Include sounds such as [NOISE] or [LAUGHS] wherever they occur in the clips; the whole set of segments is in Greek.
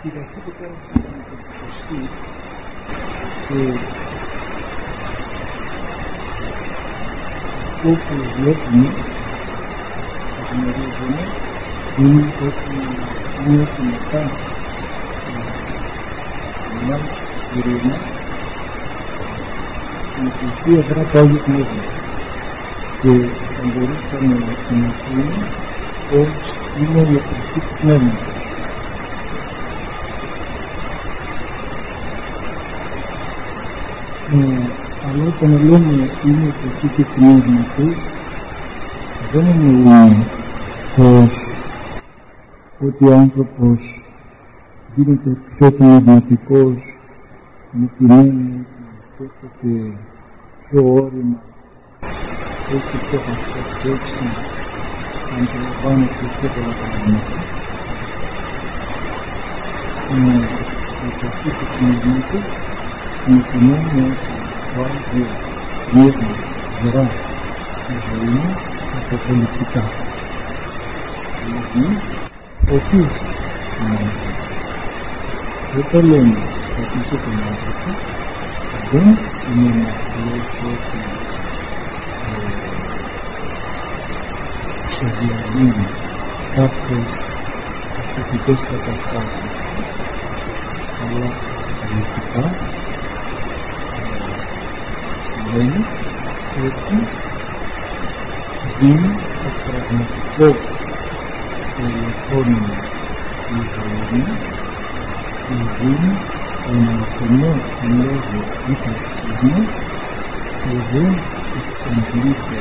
Στην αρχή που πέρασε την Πεντηκοστή και αυτό που βλέπουμε και γνωρίζουμε είναι ότι μία και μετά μια ειρήνα στην Εκκλησία δρά το Άγιο Πνεύμα και θα μπορούσαμε να πούμε πως είναι η εκκλησία του Πνεύματος αλλά όταν λέμε είναι το του πνεύματος δεν εννοούμε πως ότι ο άνθρωπος γίνεται πιο πνευματικός με την έννοια ότι σκέφτεται πιο όρημα έχει πιο βαθιά σκέψη αντιλαμβάνεται πιο πολλά πράγματα. Με το του πνεύματος με την έννοια ότι το Άγιο Πνεύμα δρά στη ζωή μας αποκαλυπτικά. Δηλαδή, οτίς τον άνθρωπο. Όταν λέμε οτίς τον άνθρωπο, δεν σημαίνει απλώς ότι ξεδιαλύνει κάποιες αρκετικές καταστάσεις αλλά αποκαλυπτικά σημαίνει ότι δίνει το πραγματικό περιεχόμενο της ζωής μας και δίνει τον αληθινό λόγο ύπαρξής μας και δεν εξαντλείται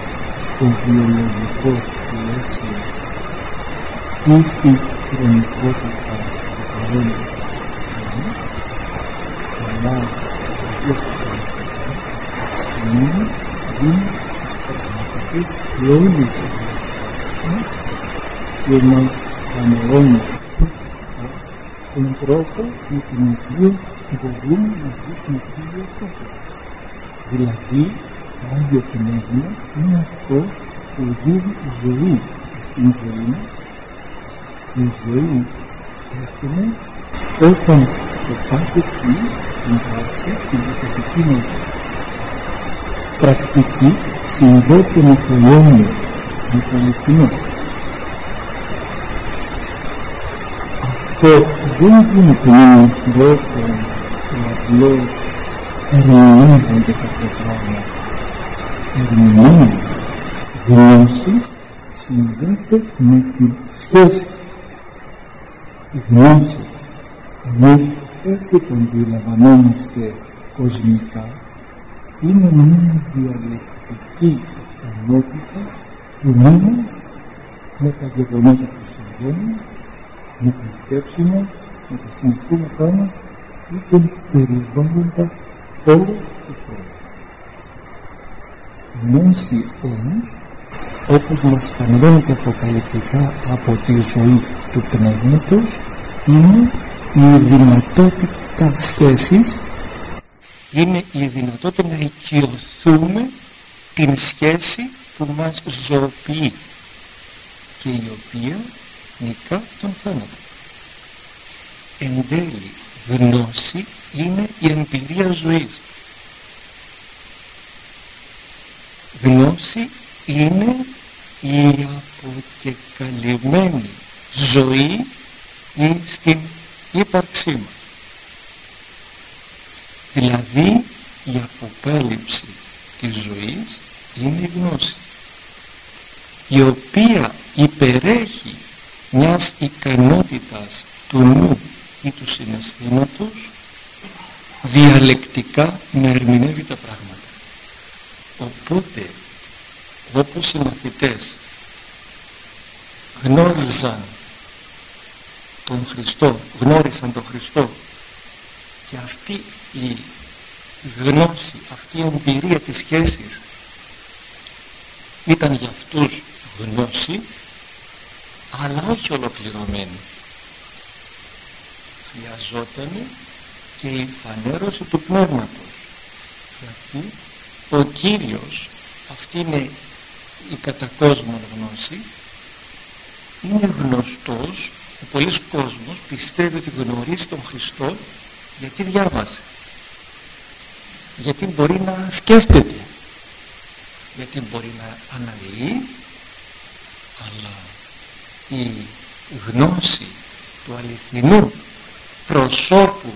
στο βιολογικό πλαίσιο ή στην χρονικότητα του παρόντος αλλά το σημαίνει δίνει πραγματικές και όλες τις μας και μας αναιρώνει τον τρόπο με τον οποίο μπορούμε να ζήσουμε τη ζωή Δηλαδή, το Άγιο Πνεύμα είναι αυτό που δίνει ζωή στην ζωή μας και η ζωή έχουμε όταν το πάτε εκεί στην πράξη, στην προσωπική μας πρακτική συνδέεται με το αιώνιο, με το αληθινό. Αυτό δεν γίνεται με έναν τρόπο που απλώς ερμηνεύονται κάποια πράγματα. Ερμηνεύονται. Γνώση συνδέεται με τη σχέση. Είναι μια διαλεκτική ενότητα του νου με τα γεγονότα που συμβαίνουν, με τη σκέψη μας, με τα συναισθήματά μας ή τον περιβάλλοντα όλο το χρόνο. Η γνώση όμως, όπως μας φανερώνεται αποκαλυπτικά από τη ζωή του πνεύματος, είναι η δυνατότητα σχέσης είναι η δυνατότητα να οικειοθούμε την σχέση που μας ζωοποιεί και η οποία νικά τον θάνατο. Εν τέλει, γνώση είναι η εμπειρία ζωής. Γνώση είναι η αποκεκαλυμμένη ζωή στην ύπαρξή μας. Δηλαδή η αποκάλυψη της ζωής είναι η γνώση η οποία υπερέχει μιας ικανότητας του νου ή του συναισθήματος διαλεκτικά να ερμηνεύει τα πράγματα. Οπότε όπως οι μαθητές γνώριζαν τον Χριστό, γνώρισαν τον Χριστό και αυτή η γνώση, αυτή η εμπειρία της σχέσης ήταν για αυτούς γνώση αλλά όχι ολοκληρωμένη. Χρειαζόταν και η φανέρωση του πνεύματος γιατί ο Κύριος αυτή είναι η κατακόσμων γνώση είναι γνωστός Ο πολλής κόσμος πιστεύει ότι γνωρίζει τον Χριστό γιατί διάβασε. Γιατί μπορεί να σκέφτεται. Γιατί μπορεί να αναλύει. Αλλά η γνώση του αληθινού προσώπου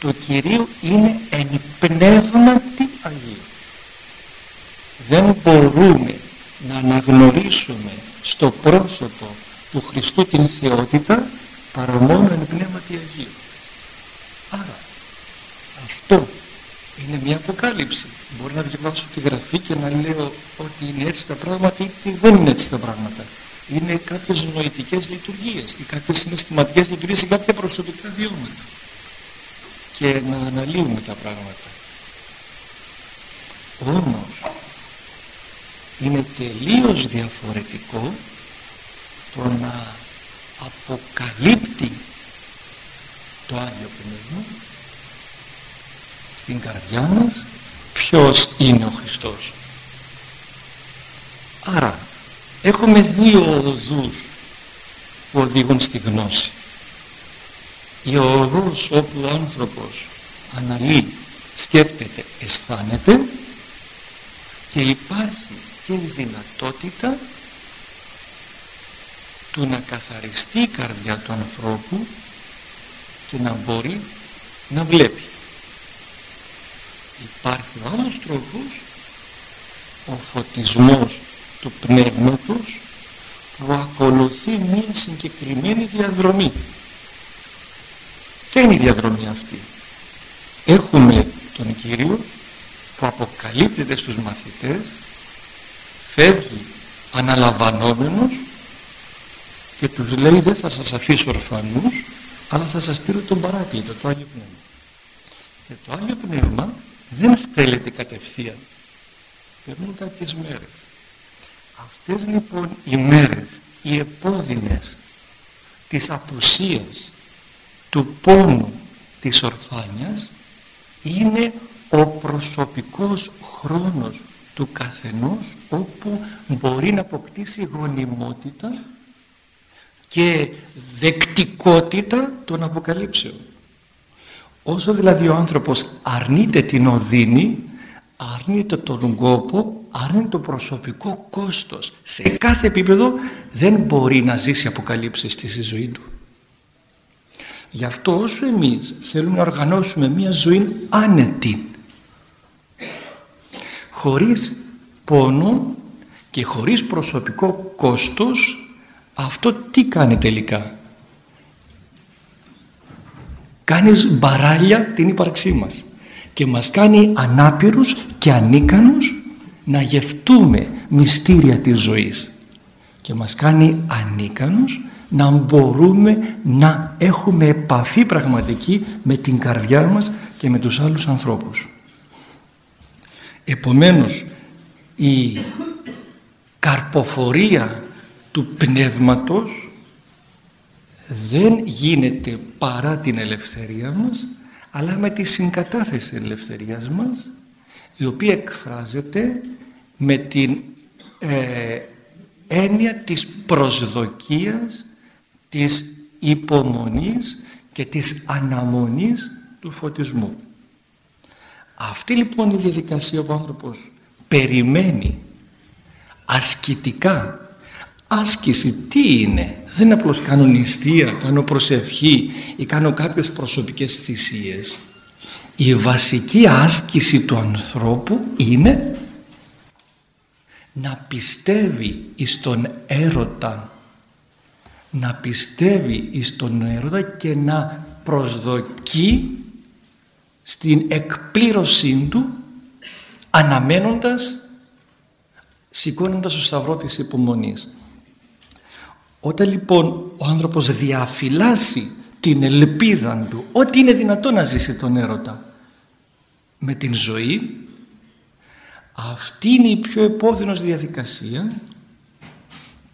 του Κυρίου είναι εν πνεύματι Αγίου. Δεν μπορούμε να αναγνωρίσουμε στο πρόσωπο του Χριστού την θεότητα παρά μόνο εν πνεύματι Αγίου. Άρα αυτό είναι μια αποκάλυψη. Μπορεί να διαβάσω τη γραφή και να λέω ότι είναι έτσι τα πράγματα ή δεν είναι έτσι τα πράγματα. Είναι κάποιες νοητικές λειτουργίες ή κάποιες συναισθηματικές λειτουργίες ή κάποια προσωπικά βιώματα. Και να αναλύουμε τα πράγματα. Όμως είναι τελείως διαφορετικό το να αποκαλύπτει το Άγιο Πνεύμα στην καρδιά μας ποιος είναι ο Χριστός. Άρα έχουμε δύο οδούς που οδηγούν στη γνώση. Η οδός όπου ο άνθρωπος αναλύει, σκέφτεται, αισθάνεται και υπάρχει και η δυνατότητα του να καθαριστεί η καρδιά του ανθρώπου και να μπορεί να βλέπει. Υπάρχει ο άλλος τρόπος, ο φωτισμός του πνεύματος που ακολουθεί μία συγκεκριμένη διαδρομή. Τι είναι η διαδρομή αυτή; Έχουμε τον Κύριο που αποκαλύπτεται στους μαθητές, φεύγει αναλαμβανόμενος και τους λέει δεν θα σας αφήσω ορφανούς αλλά θα σας στείλω τον παράκλητο, το Άγιο Πνεύμα. Και το Άγιο Πνεύμα δεν στέλνεται κατευθείαν. Περνούν κάποιες μέρες. Αυτές λοιπόν οι μέρες, οι επώδυνες της απουσίας, του πόνου, της ορφάνιας είναι ο προσωπικός χρόνος του καθενός όπου μπορεί να αποκτήσει γονιμότητα και δεκτικότητα των αποκαλύψεων. Όσο δηλαδή ο άνθρωπος αρνείται την οδύνη, αρνείται τον κόπο, αρνείται το προσωπικό κόστος. Σε κάθε επίπεδο δεν μπορεί να ζήσει αποκαλύψεις στη ζωή του. Γι' αυτό όσο εμείς θέλουμε να οργανώσουμε μια ζωή άνετη, χωρίς πόνο και χωρίς προσωπικό κόστος, αυτό τι κάνει τελικά; Κάνεις μπαράλια την ύπαρξή μας και μας κάνει ανάπηρους και ανίκανους να γευτούμε μυστήρια της ζωής και μας κάνει ανίκανους να μπορούμε να έχουμε επαφή πραγματική με την καρδιά μας και με τους άλλους ανθρώπους. Επομένως η καρποφορία του πνεύματος δεν γίνεται παρά την ελευθερία μας αλλά με τη συγκατάθεση της ελευθερίας μας η οποία εκφράζεται με την ε, έννοια της προσδοκίας της υπομονής και της αναμονής του φωτισμού. Αυτή λοιπόν η διαδικασία που ο άνθρωπος περιμένει ασκητικά άσκηση τι είναι; Δεν είναι απλώς κάνω νηστεία, κάνω προσευχή ή κάνω κάποιες προσωπικές θυσίες η βασική άσκηση του ανθρώπου είναι να πιστεύει εις τον έρωτα να πιστεύει εις τον έρωτα και να προσδοκεί στην εκπλήρωσή του αναμένοντας σηκώνοντας το σταυρό της υπομονής. Όταν λοιπόν ο άνθρωπος διαφυλάσσει την ελπίδα του ότι είναι δυνατό να ζήσει τον έρωτα με την ζωή αυτή είναι η πιο επώδυνος διαδικασία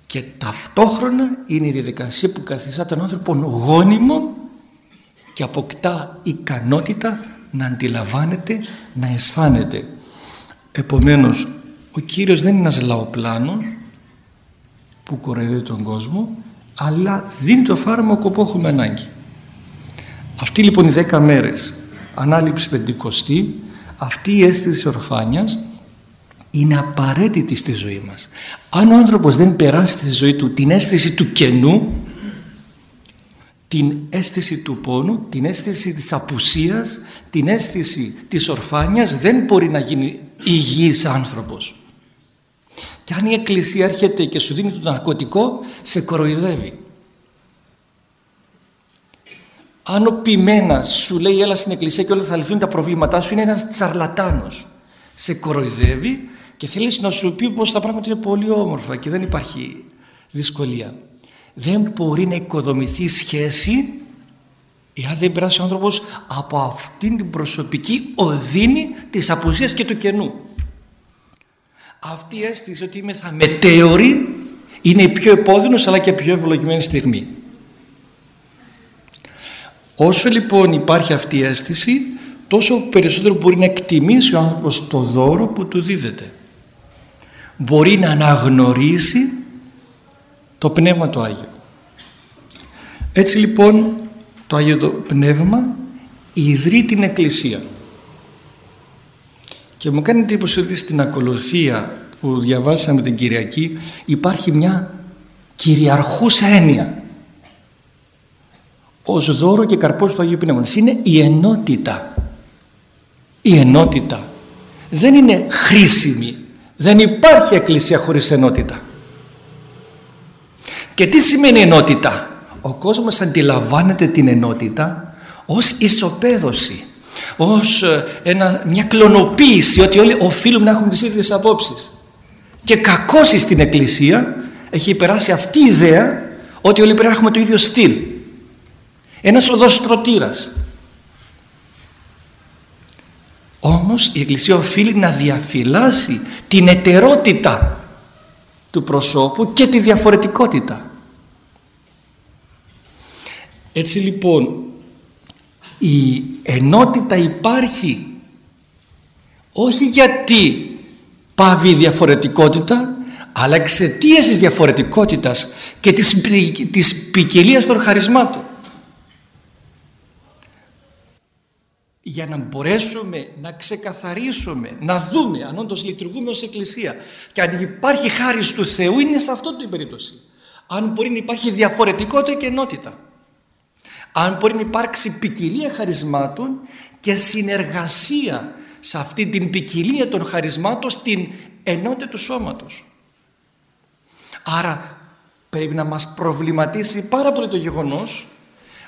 και ταυτόχρονα είναι η διαδικασία που καθιστά τον άνθρωπο γόνιμο και αποκτά ικανότητα να αντιλαμβάνεται, να αισθάνεται. Επομένως, ο Κύριος δεν είναι ένας λαοπλάνος που κοροϊδεύει τον κόσμο, αλλά δίνει το φάρμακο που έχουμε ανάγκη. Αυτή λοιπόν οι δέκα μέρες ανάληψη πεντηκοστή αυτή η αίσθηση ορφάνιας είναι απαραίτητη στη ζωή μας. Αν ο άνθρωπος δεν περάσει στη ζωή του την αίσθηση του κενού την αίσθηση του πόνου, την αίσθηση της απουσίας, την αίσθηση της ορφάνιας δεν μπορεί να γίνει υγιής άνθρωπος. Και αν η Εκκλησία έρχεται και σου δίνει το ναρκωτικό, σε κοροϊδεύει. Αν ο ποιμένας σου λέει έλα στην Εκκλησία και όλα θα λυθούν τα προβλήματά σου, είναι ένας τσαρλατάνος. Σε κοροϊδεύει και θέλεις να σου πει πως τα πράγματα είναι πολύ όμορφα και δεν υπάρχει δυσκολία δεν μπορεί να οικοδομηθεί σχέση εάν δεν περάσει ο άνθρωπος από αυτήν την προσωπική οδύνη της απουσίας και του κενού. Αυτή η αίσθηση ότι είμαι θα μετέωρη είναι η πιο επώδυνος αλλά και πιο ευλογημένη στιγμή. Όσο λοιπόν υπάρχει αυτή η αίσθηση τόσο περισσότερο μπορεί να εκτιμήσει ο άνθρωπος το δώρο που του δίδεται. Μπορεί να αναγνωρίσει το Πνεύμα το Άγιο. Έτσι λοιπόν το Άγιο το Πνεύμα ιδρύει την Εκκλησία. Και μου κάνει εντύπωση ότι στην ακολουθία που διαβάσαμε την Κυριακή υπάρχει μια κυριαρχούσα έννοια ως δώρο και καρπός του Αγίου Πνεύματος. Είναι η ενότητα. Η ενότητα δεν είναι χρήσιμη. Δεν υπάρχει εκκλησία χωρίς ενότητα. Και τι σημαίνει ενότητα; Ο κόσμος αντιλαμβάνεται την ενότητα ως ισοπαίδωση. Ως ε, ένα, μια κλωνοποίηση ότι όλοι οφείλουμε να έχουμε τις ίδιες απόψεις. Και κακώς στην Εκκλησία έχει περάσει αυτή η ιδέα ότι όλοι πρέπει να έχουμε το ίδιο στυλ. Ένας οδοστρωτήρας. Όμως η Εκκλησία οφείλει να διαφυλάσει την ετερότητα του προσώπου και τη διαφορετικότητα. Έτσι λοιπόν η ενότητα υπάρχει όχι γιατί πάβει η διαφορετικότητα αλλά εξαιτίας της διαφορετικότητας και της, της ποικιλίας των χαρισμάτων. για να μπορέσουμε να ξεκαθαρίσουμε, να δούμε αν όντως λειτουργούμε ως Εκκλησία και αν υπάρχει χάρη του Θεού είναι σε αυτό την περίπτωση. Αν μπορεί να υπάρχει διαφορετικότητα και ενότητα αν μπορεί να υπάρξει ποικιλία χαρισμάτων και συνεργασία σε αυτή την ποικιλία των χαρισμάτων στην ενότητα του σώματος. Άρα πρέπει να μας προβληματίσει πάρα πολύ το γεγονός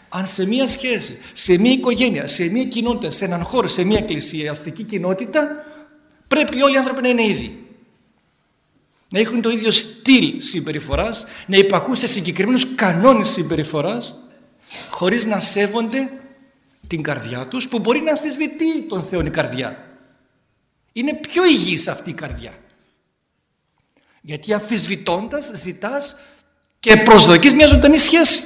αν σε μία σχέση, σε μία οικογένεια, σε μία κοινότητα, σε έναν χώρο, σε μία εκκλησιαστική κοινότητα πρέπει όλοι οι άνθρωποι να είναι ίδιοι. Να έχουν το ίδιο στυλ συμπεριφοράς, να υπακούν σε συγκεκριμένους κανόνες συμπεριφοράς χωρίς να σέβονται την καρδιά τους που μπορεί να αμφισβητεί τον Θεό η καρδιά. Είναι πιο υγιής αυτή η καρδιά. Γιατί αμφισβητώντας ζητάς και προσδοκείς μια ζωντανή σχέση.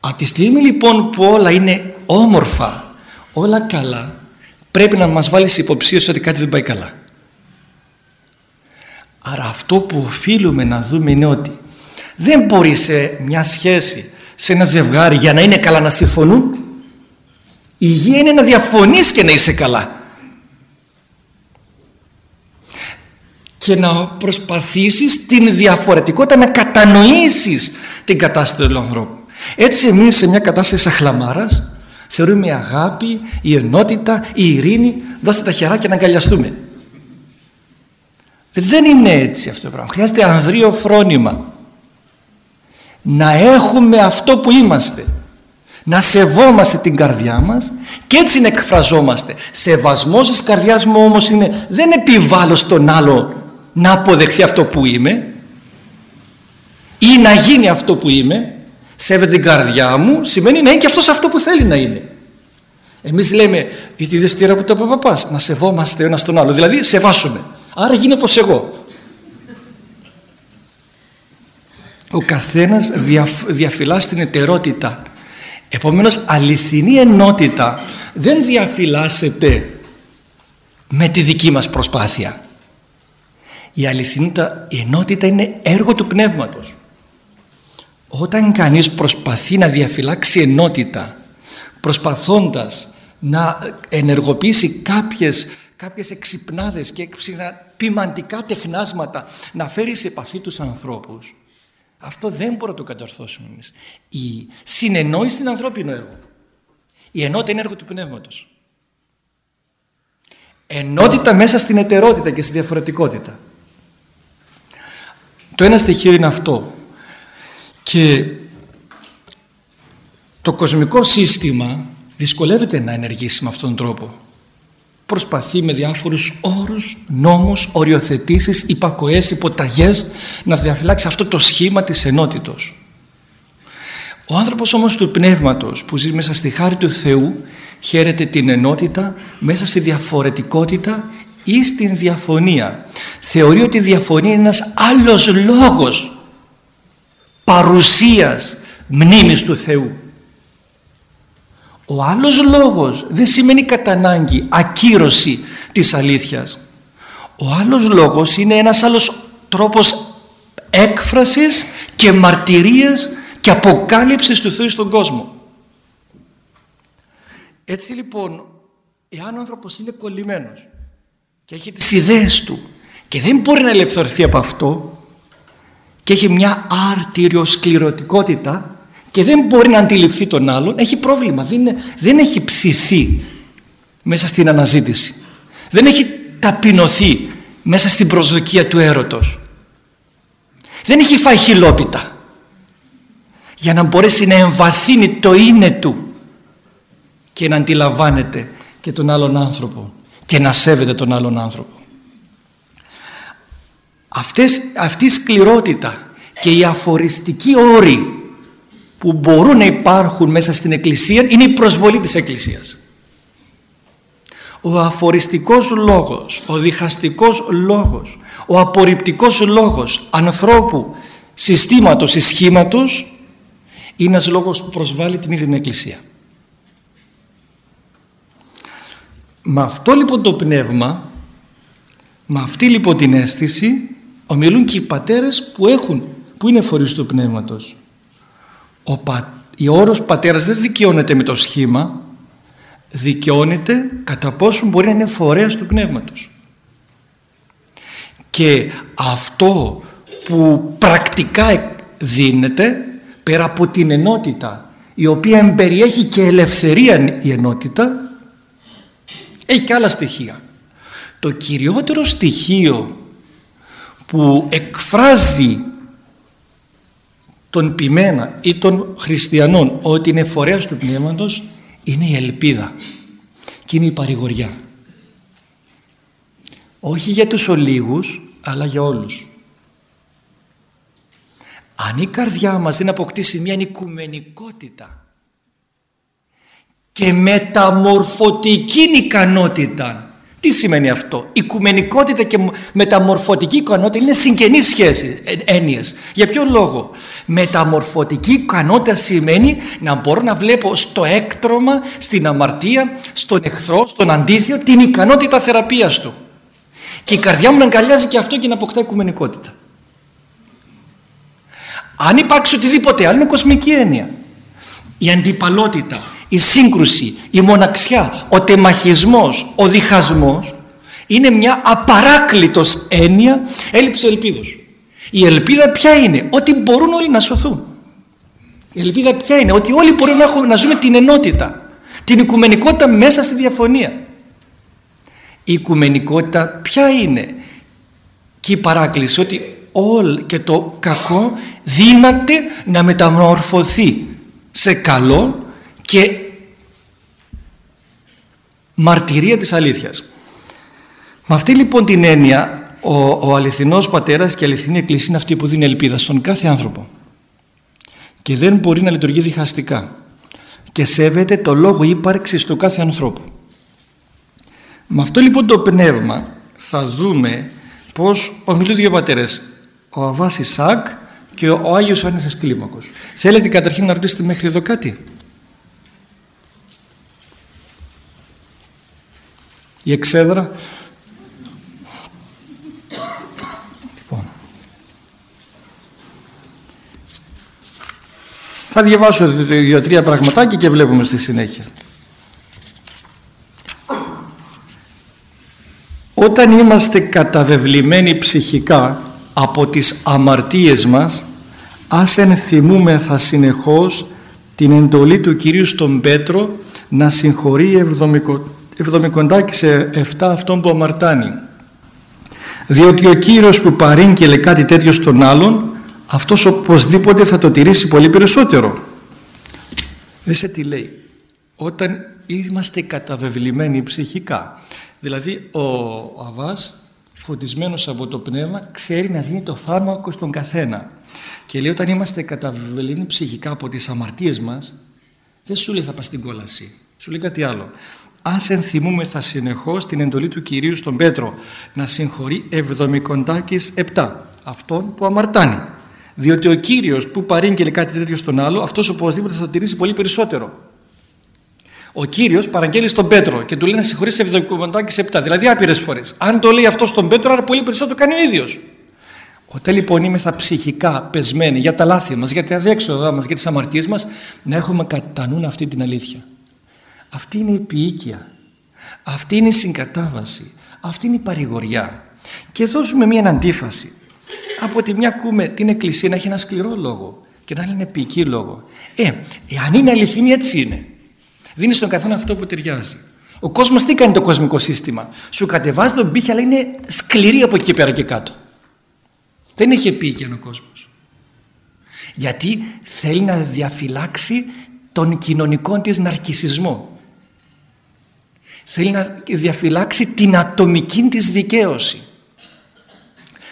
Από τη στιγμή λοιπόν που όλα είναι όμορφα, όλα καλά, πρέπει να μας βάλεις υποψίωση ότι κάτι δεν πάει καλά. Άρα αυτό που οφείλουμε να δούμε είναι ότι δεν μπορεί σε μια σχέση, σε ένα ζευγάρι για να είναι καλά να συμφωνούν. Η υγεία είναι να διαφωνείς και να είσαι καλά. Και να προσπαθήσεις την διαφορετικότητα να κατανοήσεις την κατάσταση του ανθρώπου. Έτσι εμείς σε μια κατάσταση αχλαμάρας θεωρούμε αγάπη, η ενότητα, η ειρήνη, δώστε τα χεράκια να αγκαλιαστούμε. Δεν είναι έτσι αυτό το πράγμα. Χρειάζεται ανδρείο φρόνημα να έχουμε αυτό που είμαστε. Να σεβόμαστε την καρδιά μας και έτσι να εκφραζόμαστε. Σεβασμός της καρδιάς μου όμως είναι δεν επιβάλλω στον άλλο να αποδεχθεί αυτό που είμαι ή να γίνει αυτό που είμαι. Σέβεται την καρδιά μου σημαίνει να είναι και αυτός αυτό που θέλει να είναι. Εμείς λέμε η τη δεστήρα που το παπάς να σεβόμαστε ένας τον άλλο δηλαδή σεβάσουμε άρα γίνει όπως εγώ ο καθένας διαφυλά στην ετερότητα επομένως αληθινή ενότητα δεν διαφυλάσσεται με τη δική μας προσπάθεια Η αληθινή η ενότητα είναι έργο του πνεύματος. Όταν κανείς προσπαθεί να διαφυλάξει ενότητα προσπαθώντας να ενεργοποιήσει κάποιες, κάποιες εξυπνάδες και ποιμαντικά τεχνάσματα να φέρει σε επαφή τους ανθρώπους αυτό δεν μπορούμε να το κατορθώσουμε εμείς. Η συνεννόηση είναι ανθρώπινο έργο. Η ενότητα είναι έργο του πνεύματος. Ενότητα μέσα στην ετερότητα και στη διαφορετικότητα. Το ένα στοιχείο είναι αυτό. Και το κοσμικό σύστημα δυσκολεύεται να ενεργήσει με αυτόν τον τρόπο. Προσπαθεί με διάφορους όρους, νόμους, οριοθετήσεις, υπακοές, υποταγές να διαφυλάξει αυτό το σχήμα της ενότητος. Ο άνθρωπος όμως του πνεύματος που ζει μέσα στη χάρη του Θεού χαίρεται την ενότητα μέσα στη διαφορετικότητα ή στην διαφωνία. Θεωρεί ότι η διαφωνία είναι ένας άλλος λόγος παρουσίας μνήμης του Θεού. Ο άλλος λόγος δεν σημαίνει κατά ανάγκη ακύρωση της αλήθειας. Ο άλλος λόγος είναι ένας άλλος τρόπος έκφρασης και μαρτυρίας και αποκάλυψης του Θεού στον κόσμο. Έτσι λοιπόν, εάν ο άνθρωπος είναι κολλημένος και έχει τις ιδέες του και δεν μπορεί να ελευθερωθεί από αυτό και έχει μια αρτηριοσκληρωτικότητα και δεν μπορεί να αντιληφθεί τον άλλον, έχει πρόβλημα. Δεν, δεν έχει ψηθεί μέσα στην αναζήτηση. Δεν έχει ταπεινωθεί μέσα στην προσδοκία του έρωτος. Δεν έχει φάει χιλόπιτα για να μπορέσει να εμβαθύνει το είναι του και να αντιλαμβάνεται και τον άλλον άνθρωπο και να σέβεται τον άλλον άνθρωπο. Αυτές, αυτή η σκληρότητα και η αφοριστική όρη που μπορούν να υπάρχουν μέσα στην Εκκλησία είναι η προσβολή της Εκκλησίας. Ο αφοριστικός λόγος, ο διχαστικός λόγος, ο απορριπτικός λόγος ανθρώπου, συστήματος ή σχήματος είναι ένας λόγος που προσβάλλει την ίδια την Εκκλησία. Με αυτό λοιπόν το πνεύμα, με αυτή λοιπόν την αίσθηση ομιλούν και οι πατέρες που έχουν, που είναι φορείς του πνεύματος ο, πα, ο όρος πατέρας δεν δικαιώνεται με το σχήμα δικαιώνεται κατά πόσο μπορεί να είναι φορέας του πνεύματος. Και αυτό που πρακτικά δίνεται πέρα από την ενότητα η οποία εμπεριέχει και ελευθερία η ενότητα έχει και άλλα στοιχεία. Το κυριότερο στοιχείο που εκφράζει των ποιμένα ή των χριστιανών ότι είναι φορέας του πνεύματος είναι η ελπίδα και είναι η παρηγοριά. Όχι για τους ολίγους αλλά για όλους. Αν η καρδιά μας δεν αποκτήσει μια οικουμενικότητα και μεταμορφωτική ικανότητα τι σημαίνει αυτό; Οικουμενικότητα και μεταμορφωτική ικανότητα είναι συγγενείς σχέση, ε, έννοιες. Για ποιο λόγο; Μεταμορφωτική ικανότητα σημαίνει να μπορώ να βλέπω στο έκτρωμα, στην αμαρτία, στον εχθρό, στον αντίθεο την ικανότητα θεραπείας του. Και η καρδιά μου να αγκαλιάζει και αυτό και να αποκτά οικουμενικότητα. Αν υπάρξει οτιδήποτε άλλο είναι κοσμική έννοια. Η αντιπαλότητα, η σύγκρουση, η μοναξιά, ο τεμαχισμός, ο διχασμός είναι μια απαράκλητος έννοια έλλειψης ελπίδος. Η ελπίδα ποια είναι, ότι μπορούν όλοι να σωθούν. Η ελπίδα ποια είναι, ότι όλοι μπορούμε να, έχουμε, να ζούμε την ενότητα, την οικουμενικότητα μέσα στη διαφωνία. Η οικουμενικότητα ποια είναι; Και η παράκληση ότι όλο και το κακό δύναται να μεταμορφωθεί σε καλό και μαρτυρία της αλήθειας. Με αυτή λοιπόν την έννοια ο, ο αληθινός πατέρας και η αληθινή εκκλησία είναι αυτή που δίνει ελπίδα στον κάθε άνθρωπο και δεν μπορεί να λειτουργεί διχαστικά και σέβεται το λόγο ύπαρξης του κάθε ανθρώπου. Με αυτό λοιπόν το πνεύμα θα δούμε πως ομιλούν δύο πατέρες ο Αβάς Ισάκ και ο Άγιος Ιωάννης Κλίμακος. Θέλετε καταρχήν να ρωτήσετε μέχρι εδώ κάτι; η εξέδρα. Λοιπόν. Θα διαβάσω δύο-τρία πραγματάκια και βλέπουμε στη συνέχεια. Όταν είμαστε καταβεβλημένοι ψυχικά από τις αμαρτίες μας, ας ενθυμούμεθα συνεχώς την εντολή του Κυρίου στον Πέτρο να συγχωρεί εβδομικοντάκι σε 7 αυτόν που αμαρτάνει. Διότι ο Κύριος που παρήγγελε κάτι τέτοιο στον άλλον αυτός οπωσδήποτε θα το τηρήσει πολύ περισσότερο. Δείτε τι λέει. Όταν είμαστε καταβεβλημένοι ψυχικά δηλαδή ο Αβάς φωτισμένος από το πνεύμα ξέρει να δίνει το φάρμακο στον καθένα. Και λέει όταν είμαστε καταβεβλημένοι ψυχικά από τις αμαρτίες μας δεν σου λέει θα πας στην κόλαση. Σου λέει κάτι άλλο ας ενθυμούμεθα συνεχώς την εντολή του Κυρίου στον Πέτρο να συγχωρεί εβδομικοντάκης επτά αυτόν που αμαρτάνει. Διότι ο Κύριος που παρήγγειλε κάτι τέτοιο στον άλλο αυτός οπωσδήποτε θα το τηρήσει πολύ περισσότερο. Ο Κύριος παραγγέλει στον Πέτρο και του λέει να συγχωρήσει εβδομικοντάκης επτά δηλαδή άπειρες φορές. Αν το λέει αυτός στον Πέτρο άρα πολύ περισσότερο κάνει ο ίδιος. Όταν λοιπόν είμαστε ψυχικά πεσμένοι για τα λάθη μας, για τα διέξοδά μας, για τις αμαρτίες μας, να έχουμε κατά νου αυτή την αλήθεια. Αυτή είναι η ποιήκεια. Αυτή είναι η συγκατάβαση. Αυτή είναι η παρηγοριά. Και δώσουμε μια αντίφαση. Από τη μια ακούμε την Εκκλησία να έχει ένα σκληρό λόγο και να είναι ποιητική λόγο. Ε, αν είναι αληθινή έτσι είναι. Δίνει στον καθένα αυτό που ταιριάζει. Ο κόσμος τι κάνει το κοσμικό σύστημα; Σου κατεβάζει τον πύχη αλλά είναι σκληρή από εκεί πέρα και κάτω. Δεν έχει επίκαινο ο κόσμος. Γιατί θέλει να διαφυλάξει τον κοινωνικό της ναρκισισμό. Θέλει να διαφυλάξει την ατομική της δικαίωση.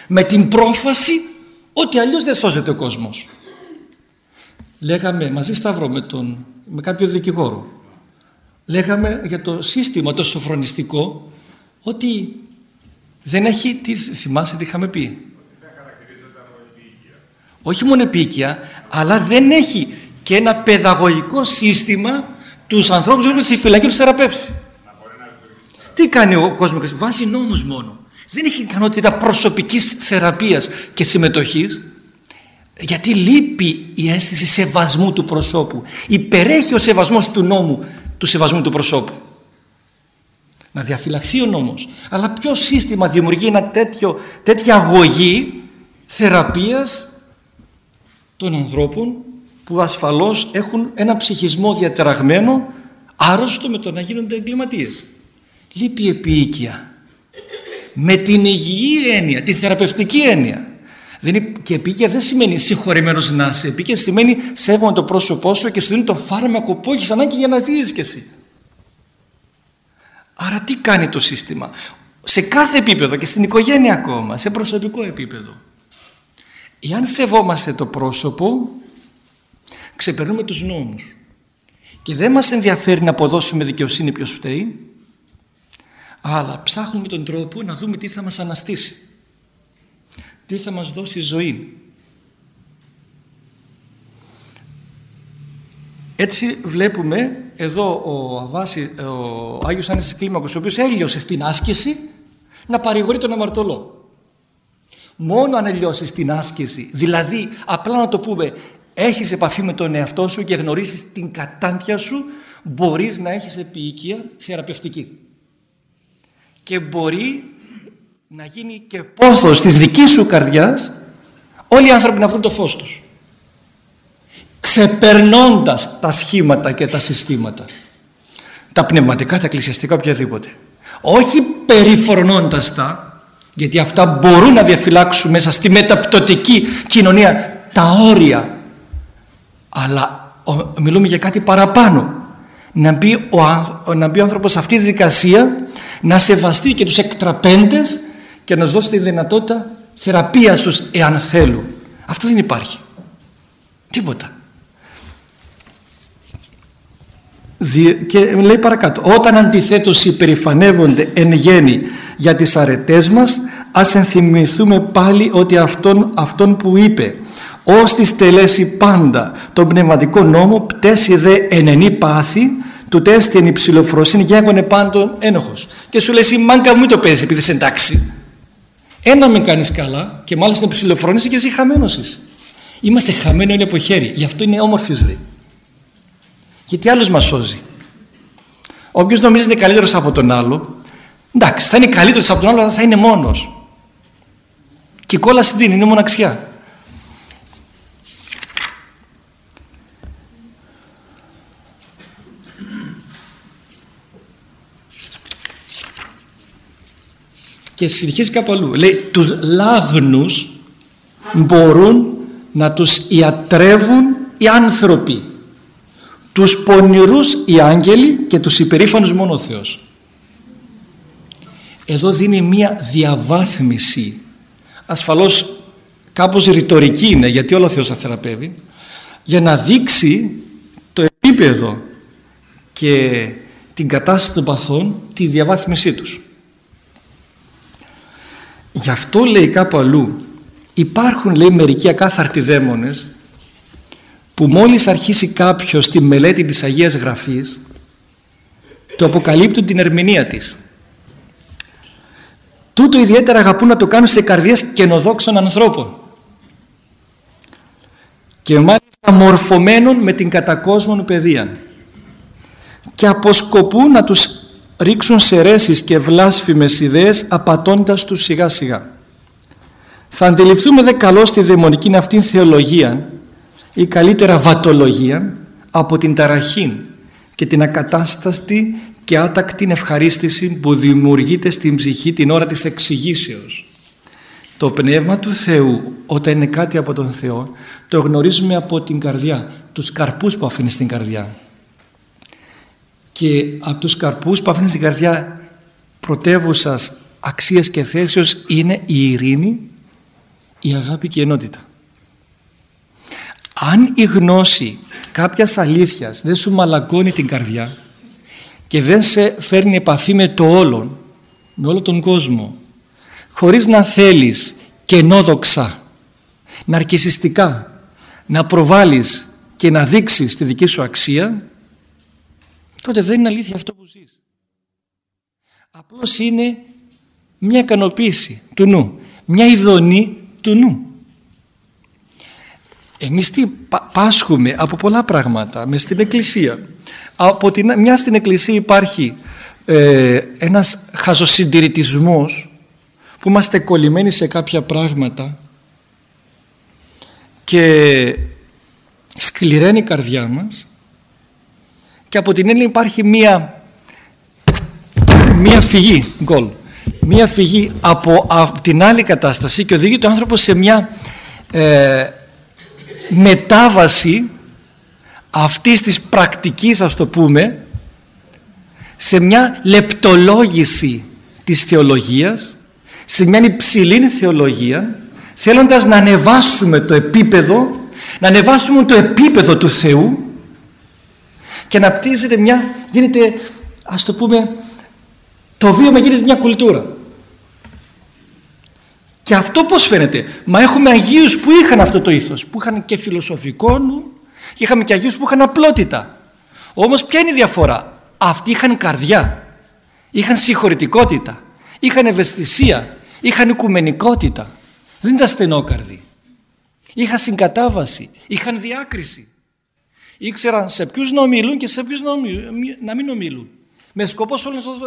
Με την πρόφαση ότι αλλιώς δεν σώζεται ο κόσμος. Λέγαμε μαζί Σταύρο με, τον, με κάποιο δικηγόρο. Λέγαμε για το σύστημα το σοφρονιστικό ότι δεν έχει, τι θυμάσαι τι είχαμε πει; Όχι μόνο επίκαια, αλλά δεν έχει και ένα παιδαγωγικό σύστημα τους ανθρώπους που στη φυλακή τους θεραπεύσει. Τι κάνει ο κόσμος, βάζει νόμους μόνο. Δεν έχει ικανότητα προσωπικής θεραπείας και συμμετοχής γιατί λείπει η αίσθηση σεβασμού του προσώπου. Υπερέχει ο σεβασμός του νόμου του σεβασμού του προσώπου. Να διαφυλαχθεί ο νόμος. Αλλά ποιο σύστημα δημιουργεί ένα τέτοιο, τέτοια αγωγή θεραπείας των ανθρώπων που ασφαλώς έχουν ένα ψυχισμό διατεραγμένο άρρωστο με το να γίνονται εγκληματίες. Λείπει η επίοικια. Με την υγιή έννοια, τη θεραπευτική έννοια. Δεν είναι, και επίοικια δεν σημαίνει συγχωρεμένος να είσαι. Επίοικια σημαίνει σέβομαι το πρόσωπό σου και σου δίνει το φάρμακο που έχεις ανάγκη για να ζήσεις κι εσύ. Άρα τι κάνει το σύστημα; Σε κάθε επίπεδο και στην οικογένεια ακόμα, σε προσωπικό επίπεδο. Εάν σεβόμαστε το πρόσωπο, ξεπερνούμε τους νόμους. Και δεν μας ενδιαφέρει να αποδώσουμε δικαιοσύνη ποιος φταίει, αλλά ψάχνουμε τον τρόπο να δούμε τι θα μας αναστήσει. Τι θα μας δώσει ζωή. Έτσι βλέπουμε εδώ ο, Αβάση, ο Άγιος Άννης Κλίμακος, ο οποίος έλειωσε στην άσκηση να παρηγορεί τον αμαρτωλό μόνο αν λιώσεις την άσκηση δηλαδή απλά να το πούμε έχεις επαφή με τον εαυτό σου και γνωρίζεις την κατάντια σου μπορείς να έχεις επίοικια θεραπευτική και μπορεί να γίνει και πόθος της δικής σου καρδιάς όλοι οι άνθρωποι να βρουν το φως τους ξεπερνώντας τα σχήματα και τα συστήματα. Τα πνευματικά, τα εκκλησιαστικά, οποιαδήποτε. Όχι περιφρονώντας τα γιατί αυτά μπορούν να διαφυλάξουν μέσα στη μεταπτωτική κοινωνία τα όρια αλλά μιλούμε για κάτι παραπάνω να μπει ο, να μπει ο άνθρωπος σε αυτή τη δικασία να σεβαστεί και τους εκτραπέντες και να δώσει τη δυνατότητα θεραπείας τους εάν θέλουν. Αυτό δεν υπάρχει. Τίποτα. Και λέει παρακάτω όταν αντιθέτως υπερηφανεύονται εν γέννη για τις αρετές μας ας ενθυμηθούμε πάλι ότι αυτόν, αυτόν που είπε ως της τελέσει πάντα τον πνευματικό νόμο πτέσει δε ενενή πάθη του τέστη εν υψηλοφροσύνη γέγονε πάντων ένοχος και σου λέει εσύ μάνκα μου το παίζεις επειδή είσαι εντάξει ένα με κάνεις καλά και μάλιστα ψηλοφρονήσει και εσύ χαμένος είσαι Είμαστε χαμένοι όλοι από χέρι. Γι' αυτό είναι όμορφη ζωή. Γιατί άλλος μας σώζει; Όποιος νομίζει είναι καλύτερος από τον άλλο, εντάξει, θα είναι καλύτερος από τον άλλο, αλλά θα είναι μόνος. Και η κόλαση δίνει, είναι μοναξιά. Και συνεχίζει κάπου αλλού. Λέει, τους λάγνους μπορούν να τους ιατρεύουν οι άνθρωποι. Τους πονηρούς οι άγγελοι και τους υπερήφανους μόνο ο Θεός. Εδώ δίνει μία διαβάθμιση. Ασφαλώς κάπως ρητορική είναι γιατί όλο ο Θεός θα θεραπεύει για να δείξει το επίπεδο και την κατάσταση των παθών τη διαβάθμισή τους. Γι' αυτό λέει κάπου αλλού υπάρχουν λέει μερικοί ακάθαρτοι δαίμονες που μόλις αρχίσει κάποιος τη μελέτη της Αγίας Γραφής το αποκαλύπτουν την ερμηνεία της. Τούτο ιδιαίτερα αγαπούν να το κάνουν σε καρδιές καινοδόξων ανθρώπων και μάλιστα μορφωμένων με την κατακόσμων παιδεία και αποσκοπούν να τους ρίξουν σε ρέσεις και βλάσφημες ιδέες απατώντας τους σιγά σιγά. Θα αντιληφθούμε δε καλώς τη δαιμονική αυτήν θεολογία ή καλύτερα βατολογία από την ταραχή και την ακατάσταστη και άτακτη ευχαρίστηση που δημιουργείται στην ψυχή την ώρα της εξηγήσεως. Το Πνεύμα του Θεού όταν είναι κάτι από τον Θεό το γνωρίζουμε από την καρδιά, τους καρπούς που αφήνει στην καρδιά και από τους καρπούς που αφήνει στην καρδιά πρωτεύουσας αξίας και θέσεως είναι η ειρήνη, η αγάπη και η ενότητα. Αν η γνώση κάποιας αλήθειας δεν σου μαλακώνει την καρδιά και δεν σε φέρνει επαφή με το όλον, με όλο τον κόσμο, χωρίς να θέλεις κενόδοξα, ναρκισιστικά, να προβάλλεις και να δείξεις τη δική σου αξία, τότε δεν είναι αλήθεια αυτό που ζεις. Απλώς είναι μια ικανοποίηση του νου, μια ειδονή του νου. Εμείς τι πάσχουμε από πολλά πράγματα μες στην Εκκλησία. Από την, μια στην Εκκλησία υπάρχει ε, ένας χαζοσυντηρητισμός που είμαστε κολλημένοι σε κάποια πράγματα και σκληραίνει η καρδιά μας και από την άλλη υπάρχει μία, μία φυγή, γκολ, μία φυγή από, την άλλη κατάσταση και οδηγεί το άνθρωπο σε μια ε, μετάβαση αυτής της πρακτικής ας το πούμε σε μια λεπτολόγηση της θεολογίας σε μια υψηλή θεολογία θέλοντας να ανεβάσουμε το επίπεδο να ανεβάσουμε το επίπεδο του Θεού και να πτίζεται μια, γίνεται ας το πούμε, το βίωμα γίνεται μια κουλτούρα. Και αυτό πώς φαίνεται; Μα έχουμε Αγίους που είχαν αυτό το ήθος, που είχαν και φιλοσοφικό νου και είχαμε και Αγίους που είχαν απλότητα. Όμως ποια είναι η διαφορά; Αυτοί είχαν καρδιά, είχαν συγχωρητικότητα, είχαν ευαισθησία, είχαν οικουμενικότητα. Δεν ήταν στενόκαρδοι. Είχαν συγκατάβαση, είχαν διάκριση ήξεραν σε ποιους να ομιλούν και σε ποιους να μην ομιλούν. Με σκοπό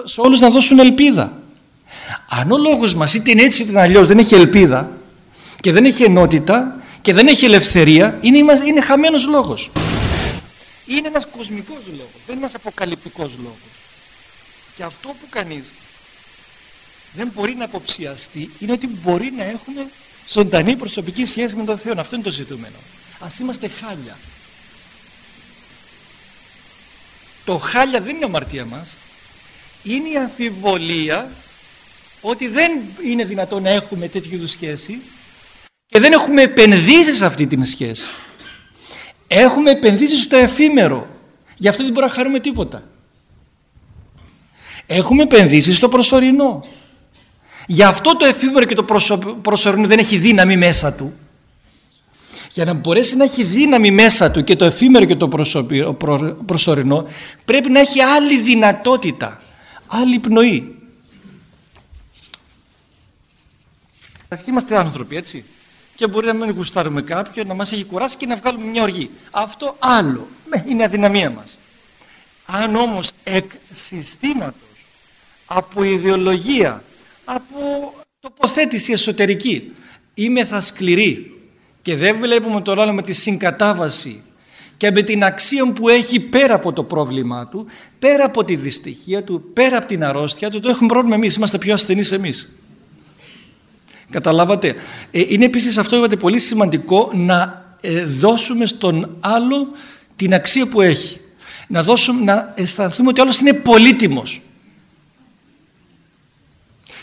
σε όλους να δώσουν ελπίδα. Αν ο λόγος μας είτε είναι έτσι είτε αλλιώς δεν έχει ελπίδα και δεν έχει ενότητα και δεν έχει ελευθερία είναι, είναι χαμένος λόγος. Είναι ένας κοσμικός λόγος, δεν είναι ένας αποκαλυπτικός λόγος. Και αυτό που κανείς δεν μπορεί να αποψιαστεί είναι ότι μπορεί να έχουμε ζωντανή προσωπική σχέση με τον Θεό. Αυτό είναι το ζητούμενο. Ας είμαστε χάλια. Το χάλια δεν είναι αμαρτία μας. Είναι η αμφιβολία ότι δεν είναι δυνατόν να έχουμε τέτοιου είδους σχέση και δεν έχουμε επενδύσεις σε αυτή την σχέση. Έχουμε επενδύσεις στο εφήμερο. Γι' αυτό δεν μπορούμε να χαρούμε τίποτα. Έχουμε επενδύσεις στο προσωρινό. Γι' αυτό το εφήμερο και το προσωρινό δεν έχει δύναμη μέσα του για να μπορέσει να έχει δύναμη μέσα του και το εφήμερο και το προσωρινό πρέπει να έχει άλλη δυνατότητα, άλλη πνοή. Είμαστε άνθρωποι έτσι και μπορεί να μην γουστάρουμε κάποιον, να μας έχει κουράσει και να βγάλουμε μια οργή. Αυτό άλλο. Ναι, είναι αδυναμία μας. Αν όμως εκ συστήματος, από ιδεολογία, από τοποθέτηση εσωτερική, είμαι θα σκληρή και δεν βλέπουμε το ρόλο με τη συγκατάβαση και με την αξία που έχει πέρα από το πρόβλημά του, πέρα από τη δυστυχία του, πέρα από την αρρώστια του, το έχουμε πρόβλημα εμείς, είμαστε πιο ασθενείς εμείς. Καταλάβατε. Ε, είναι επίσης αυτό είπατε πολύ σημαντικό να ε, δώσουμε στον άλλο την αξία που έχει. Να, δώσουμε, να αισθανθούμε ότι ο άλλος είναι πολύτιμος.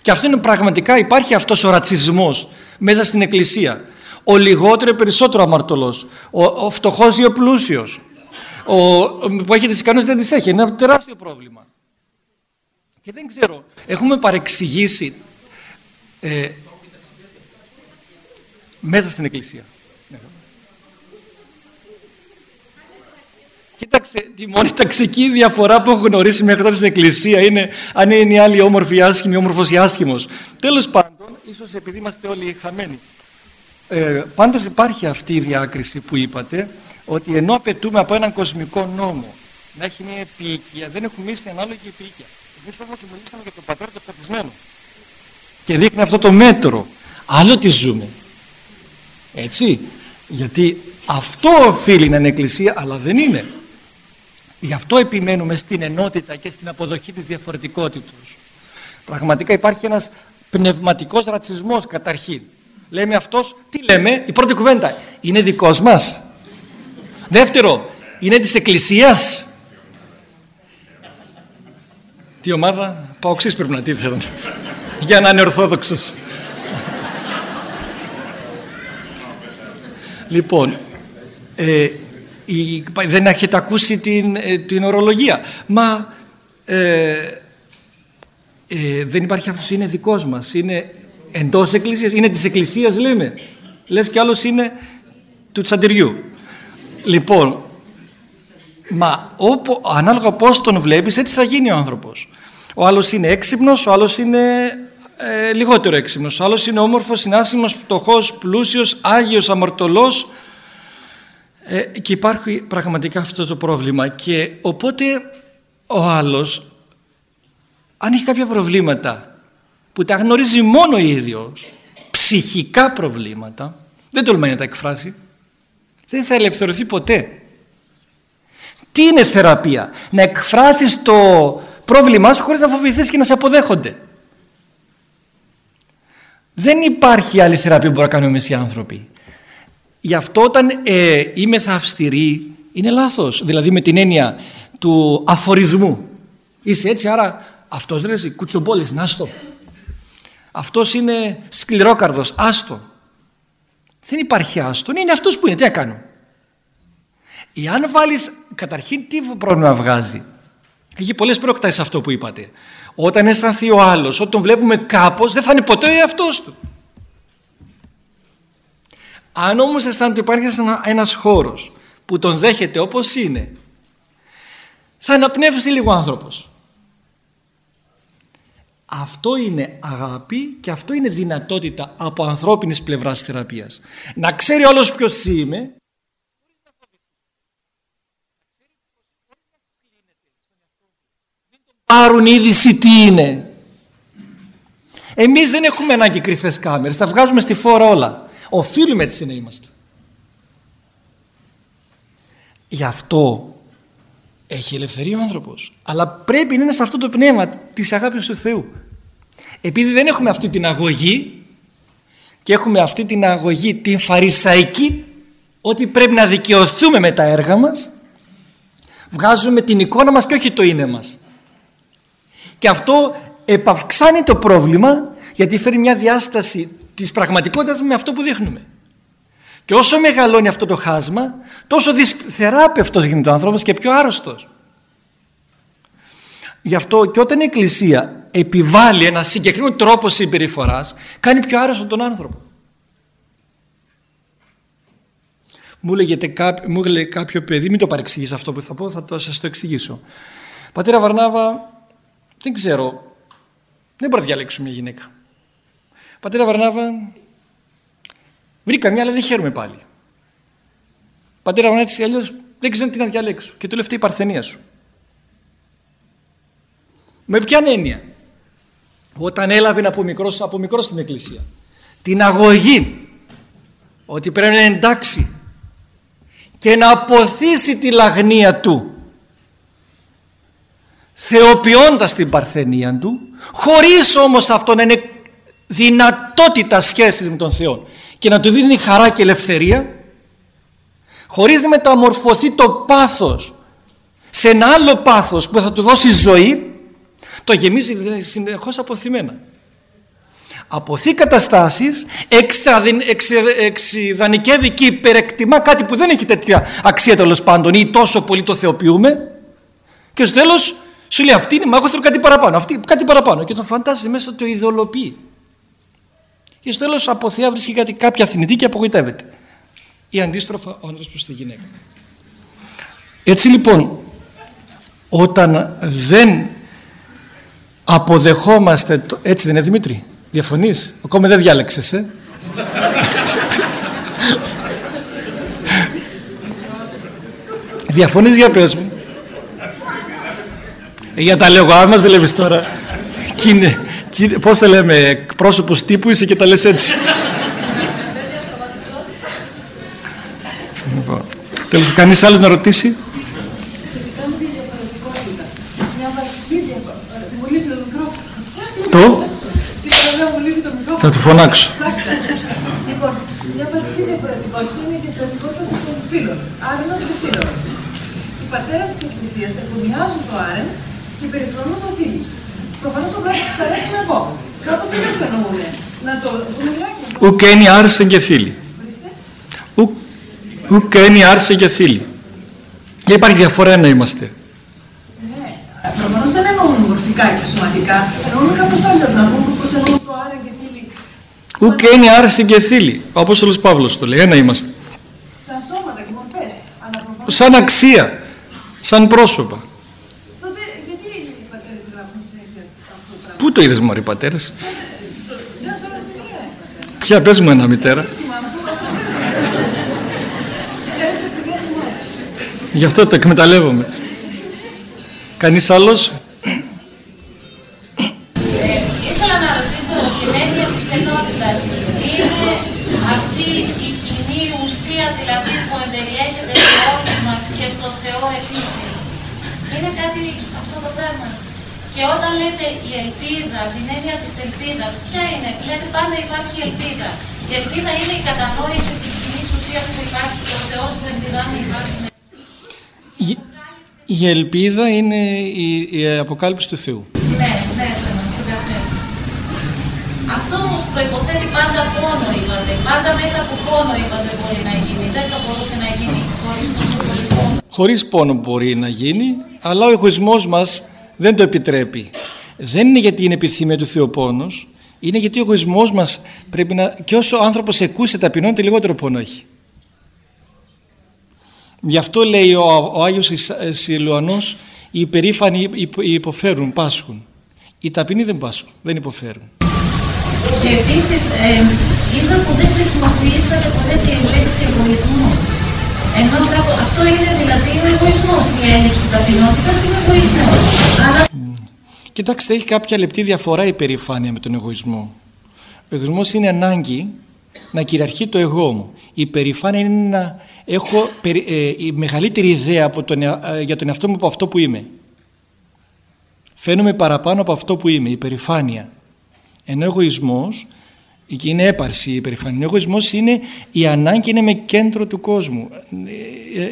Και αυτό είναι πραγματικά υπάρχει αυτός ο ρατσισμός μέσα στην εκκλησία. Ο λιγότερο ή περισσότερο αμαρτωλός. Ο, ο φτωχός ή ο πλούσιος. Ο, που έχει τις ικανότητες δεν τις έχει. Είναι ένα τεράστιο πρόβλημα. Και δεν ξέρω. Έχουμε παρεξηγήσει ε, μέσα στην εκκλησία. Κοίταξε, τη μόνη ταξική διαφορά που έχω γνωρίσει μέχρι τώρα στην εκκλησία είναι αν είναι οι άλλοι όμορφοι ή άσχημοι, όμορφος ή άσχημος. Τέλος πάντων, ίσως επειδή είμαστε όλοι χαμένοι. Ε, πάντως υπάρχει αυτή η διάκριση που είπατε, ότι ενώ απαιτούμε από έναν κοσμικό νόμο να έχει μια επίοικια, δεν έχουμε εμείς την ανάλογη επίοικια. Εμείς όμως μιλήσαμε για τον πατέρα του φωτισμένο. Και δείχνει αυτό το μέτρο. Άλλο τι ζούμε. Έτσι. Γιατί αυτό οφείλει να είναι εκκλησία, αλλά δεν είναι. Γι' αυτό επιμένουμε στην ενότητα και στην αποδοχή της διαφορετικότητας. Πραγματικά υπάρχει ένας πνευματικός ρατσισμός καταρχήν. Λέμε αυτός, τι λέμε, η πρώτη κουβέντα, είναι δικός μας. Δεύτερο, είναι της εκκλησίας. Τι ομάδα, παοξής πρέπει να τίθεραν, για να είναι ορθόδοξος. λοιπόν, ε, η, δεν έχετε ακούσει την, ε, την ορολογία. Μα ε, ε, δεν υπάρχει αυτός, είναι δικός μας, είναι εντός εκκλησίας, είναι της εκκλησίας λέμε. Λες και άλλος είναι του τσαντιριού. Λοιπόν, μα όπου, ανάλογα πώς τον βλέπεις έτσι θα γίνει ο άνθρωπος. Ο άλλος είναι έξυπνος, ο άλλος είναι ε, λιγότερο έξυπνος, ο άλλος είναι όμορφος, είναι άσημος, πτωχός, πλούσιος, άγιος, αμορτωλός, ε, και υπάρχει πραγματικά αυτό το πρόβλημα και οπότε ο άλλος αν έχει κάποια προβλήματα που τα γνωρίζει μόνο ο ίδιος ψυχικά προβλήματα δεν τολμάει να τα εκφράσει δεν θα ελευθερωθεί ποτέ τι είναι θεραπεία; Να εκφράσεις το πρόβλημά σου χωρίς να φοβηθείς και να σε αποδέχονται δεν υπάρχει άλλη θεραπεία που μπορούμε να κάνουμε εμείς οι άνθρωποι Γι' αυτό όταν ε, είμαι θα αυστηρή είναι λάθος. Δηλαδή με την έννοια του αφορισμού. Είσαι έτσι άρα αυτός ρε κουτσομπόλης, νάστο. Αυτός είναι σκληρόκαρδος, άστο. Δεν υπάρχει άστο, είναι αυτός που είναι, τι να κάνω. Εάν βάλεις, καταρχήν τι πρόβλημα βγάζει; Έχει πολλές πρόκτασεις αυτό που είπατε. Όταν αισθανθεί ο άλλος, όταν τον βλέπουμε κάπως, δεν θα είναι ποτέ ο εαυτός του. Αν όμως αισθάνεται ότι υπάρχει ένας χώρος που τον δέχεται όπως είναι, θα αναπνεύσει λίγο ο άνθρωπος. Αυτό είναι αγάπη και αυτό είναι δυνατότητα από ανθρώπινης πλευράς θεραπείας. Να ξέρει όλος ποιος είμαι πάρουν είδηση τι είναι. Εμείς δεν έχουμε ανάγκη κρυφές κάμερες, τα βγάζουμε στη φόρα όλα. Οφείλουμε έτσι να είμαστε. Γι' αυτό έχει ελευθερία ο άνθρωπος. Αλλά πρέπει να είναι σε αυτό το πνεύμα της αγάπης του Θεού. Επειδή δεν έχουμε αυτή την αγωγή και έχουμε αυτή την αγωγή την φαρισαϊκή ότι πρέπει να δικαιωθούμε με τα έργα μας βγάζουμε την εικόνα μας και όχι το είναι μας. Και αυτό επαυξάνει το πρόβλημα γιατί φέρει μια διάσταση της πραγματικότητας με αυτό που δείχνουμε. Και όσο μεγαλώνει αυτό το χάσμα, τόσο δυσθεράπευτος γίνεται ο άνθρωπος και πιο άρρωστος. Γι' αυτό και όταν η Εκκλησία επιβάλλει ένα συγκεκριμένο τρόπο συμπεριφοράς, κάνει πιο άρρωστο τον άνθρωπο. Μου, μου έλεγε κάποιο παιδί, μην το παρεξηγείς αυτό που θα πω, θα το, σας το εξηγήσω. Πατέρα Βαρνάβα, δεν ξέρω, δεν μπορεί να διαλέξουμε μια γυναίκα. Πατέρα Βαρνάβα, Βρήκα μια, αλλά δεν χαίρομαι πάλι. Πατέρα μου έτσι αλλιώς δεν ξέρω τι να διαλέξω. Και του λέω αυτή η παρθενία σου. Με ποια έννοια; Όταν έλαβε από μικρός, από μικρός στην εκκλησία την αγωγή ότι πρέπει να εντάξει και να αποθήσει τη λαγνία του θεοποιώντας την παρθενία του χωρίς όμως αυτό να είναι δυνατότητα σχέσης με τον Θεό και να του δίνει χαρά και ελευθερία χωρίς να μεταμορφωθεί το πάθος σε ένα άλλο πάθος που θα του δώσει ζωή το γεμίζει συνεχώς αποθυμένα. Αποθεί καταστάσεις εξειδανικεύει και υπερεκτιμά κάτι που δεν έχει τέτοια αξία τέλος πάντων ή τόσο πολύ το θεοποιούμε. Και στο τέλος σου λέει αυτή είναι μα εγώ θέλω κάτι παραπάνω αυτή, κάτι παραπάνω και το φαντάζει μέσα το ειδωλοποιεί και στο τέλος από Θεά βρίσκει κάτι, κάποια θνητή και απογοητεύεται. Ή αντίστροφα ο άντρας προς τη γυναίκα. Έτσι λοιπόν όταν δεν αποδεχόμαστε το... έτσι δεν είναι Δημήτρη; Διαφωνείς; Ακόμα δεν διάλεξες ε; διαφωνείς για πες μου. Για τα λέω άμα δουλεύεις τώρα. Και είναι, και, πώς θα λέμε πρόσωπος τύπου είσαι και τα λες έτσι. Λοιπόν, τέλος κανείς άλλος να ρωτήσει; Το θα του φωνάξω. Λοιπόν, μια βασική διαφορετικότητα είναι η διαφορετικότητα των φίλων Άρενος και φίλος Οι πατέρες της Εκκλησίας εκομιάζουν το άρεν και περιφρονούν τον φίλο. Προφανώς ο πράγμα της χαράς είναι εγώ. Κάπως δεν το εννοούν. Να το δούμε λιγάκι. Ουκ ένι άρσεν και φίλοι. Ουκ ένι άρσεν και φίλοι. Υπάρχει διαφορά να είμαστε. Ναι. Προφανώς δεν εννοούν μορφικά και σωματικά. Εννοούν κάπως άλλως να πούμε πως εννοούν το άρεν και φίλοι. Ουκ ένι άρσεν και φίλοι. Ο Απόστολος Παύλος το λέει. Ένα είμαστε. Σαν σώματα και μορφές. Αλλά προφανώς... Σαν αξία. Σαν πρόσωπα. Το είδες μωρή πατέρας; Ποια πες μου ένα μητέρα. Γι' αυτό το εκμεταλλεύομαι. Κανείς άλλος; Ελπίδα, την έννοια της ελπίδας, ποια είναι, λέτε πάντα υπάρχει ελπίδα. Η ελπίδα είναι η κατανόηση της κοινής ουσίας που υπάρχει και ο Θεός που ενδυνάμει υπάρχει μέσα. Η, η ελπίδα είναι η, η αποκάλυψη του Θεού. Ναι, μέσα μας, στον καθένα. Αυτό όμως προϋποθέτει πάντα πόνο, είπατε. Πάντα μέσα από πόνο, είπατε, μπορεί να γίνει. Δεν θα μπορούσε να γίνει χωρίς τόσο πολύ πόνο. Χωρίς πόνο μπορεί να γίνει, αλλά ο εγωισμός μας δεν το επιτρέπει. Δεν είναι γιατί είναι επιθυμία του Θεού πόνος, είναι γιατί ο εγωισμός μας πρέπει να... και όσο ο άνθρωπος εκούσε ταπεινώνεται λιγότερο πόνο έχει. Γι' αυτό λέει ο, ο Άγιος Σιλουανός οι υπερήφανοι υποφέρουν, πάσχουν. Οι ταπεινοί δεν πάσχουν, δεν υποφέρουν. Και επίσης ε, είδα που δεν χρησιμοποιήσατε ποτέ τη λέξη εγωισμός. Ενώ αυτό είναι δηλαδή ο εγωισμός. Η έλλειψη ταπεινότητας είναι εγωισμός. Αλλά... Κοιτάξτε, έχει κάποια λεπτή διαφορά η περηφάνεια με τον εγωισμό. Ο εγωισμός είναι ανάγκη να κυριαρχεί το εγώ μου. Η περηφάνεια είναι να έχω ε, η μεγαλύτερη ιδέα από τον, ε, για τον εαυτό μου από αυτό που είμαι. Φαίνομαι παραπάνω από αυτό που είμαι, η περηφάνεια. Ενώ ο εγωισμός και είναι έπαρση η υπερηφάνεια. Ο εγωισμός είναι η ανάγκη είναι με κέντρο του κόσμου.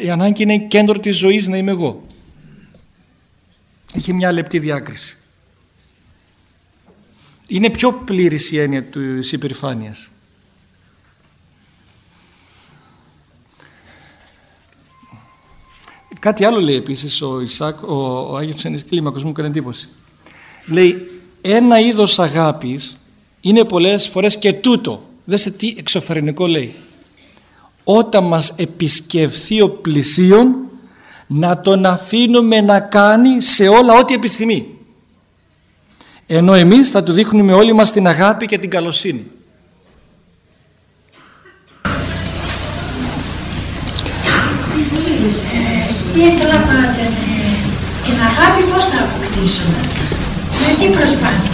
Η ανάγκη είναι κέντρο της ζωής να είμαι εγώ. Έχει μια λεπτή διάκριση. Είναι πιο πλήρης η έννοια της υπερηφάνειας. Κάτι άλλο λέει επίσης ο Ισάκ, ο, ο Άγιος Ενής Κλίμακος μου έκανε εντύπωση. Λέει ένα είδος αγάπης είναι πολλές φορές και τούτο. Δέστε τι εξωφρενικό λέει. Όταν μας επισκεφθεί ο πλησίον να τον αφήνουμε να κάνει σε όλα ό,τι επιθυμεί ενώ εμείς θα του δείχνουμε όλη μας την αγάπη και την καλοσύνη. Τι Ήθελα πάντα ε, την αγάπη πώς θα αποκτήσουμε, με τι προσπάθεια;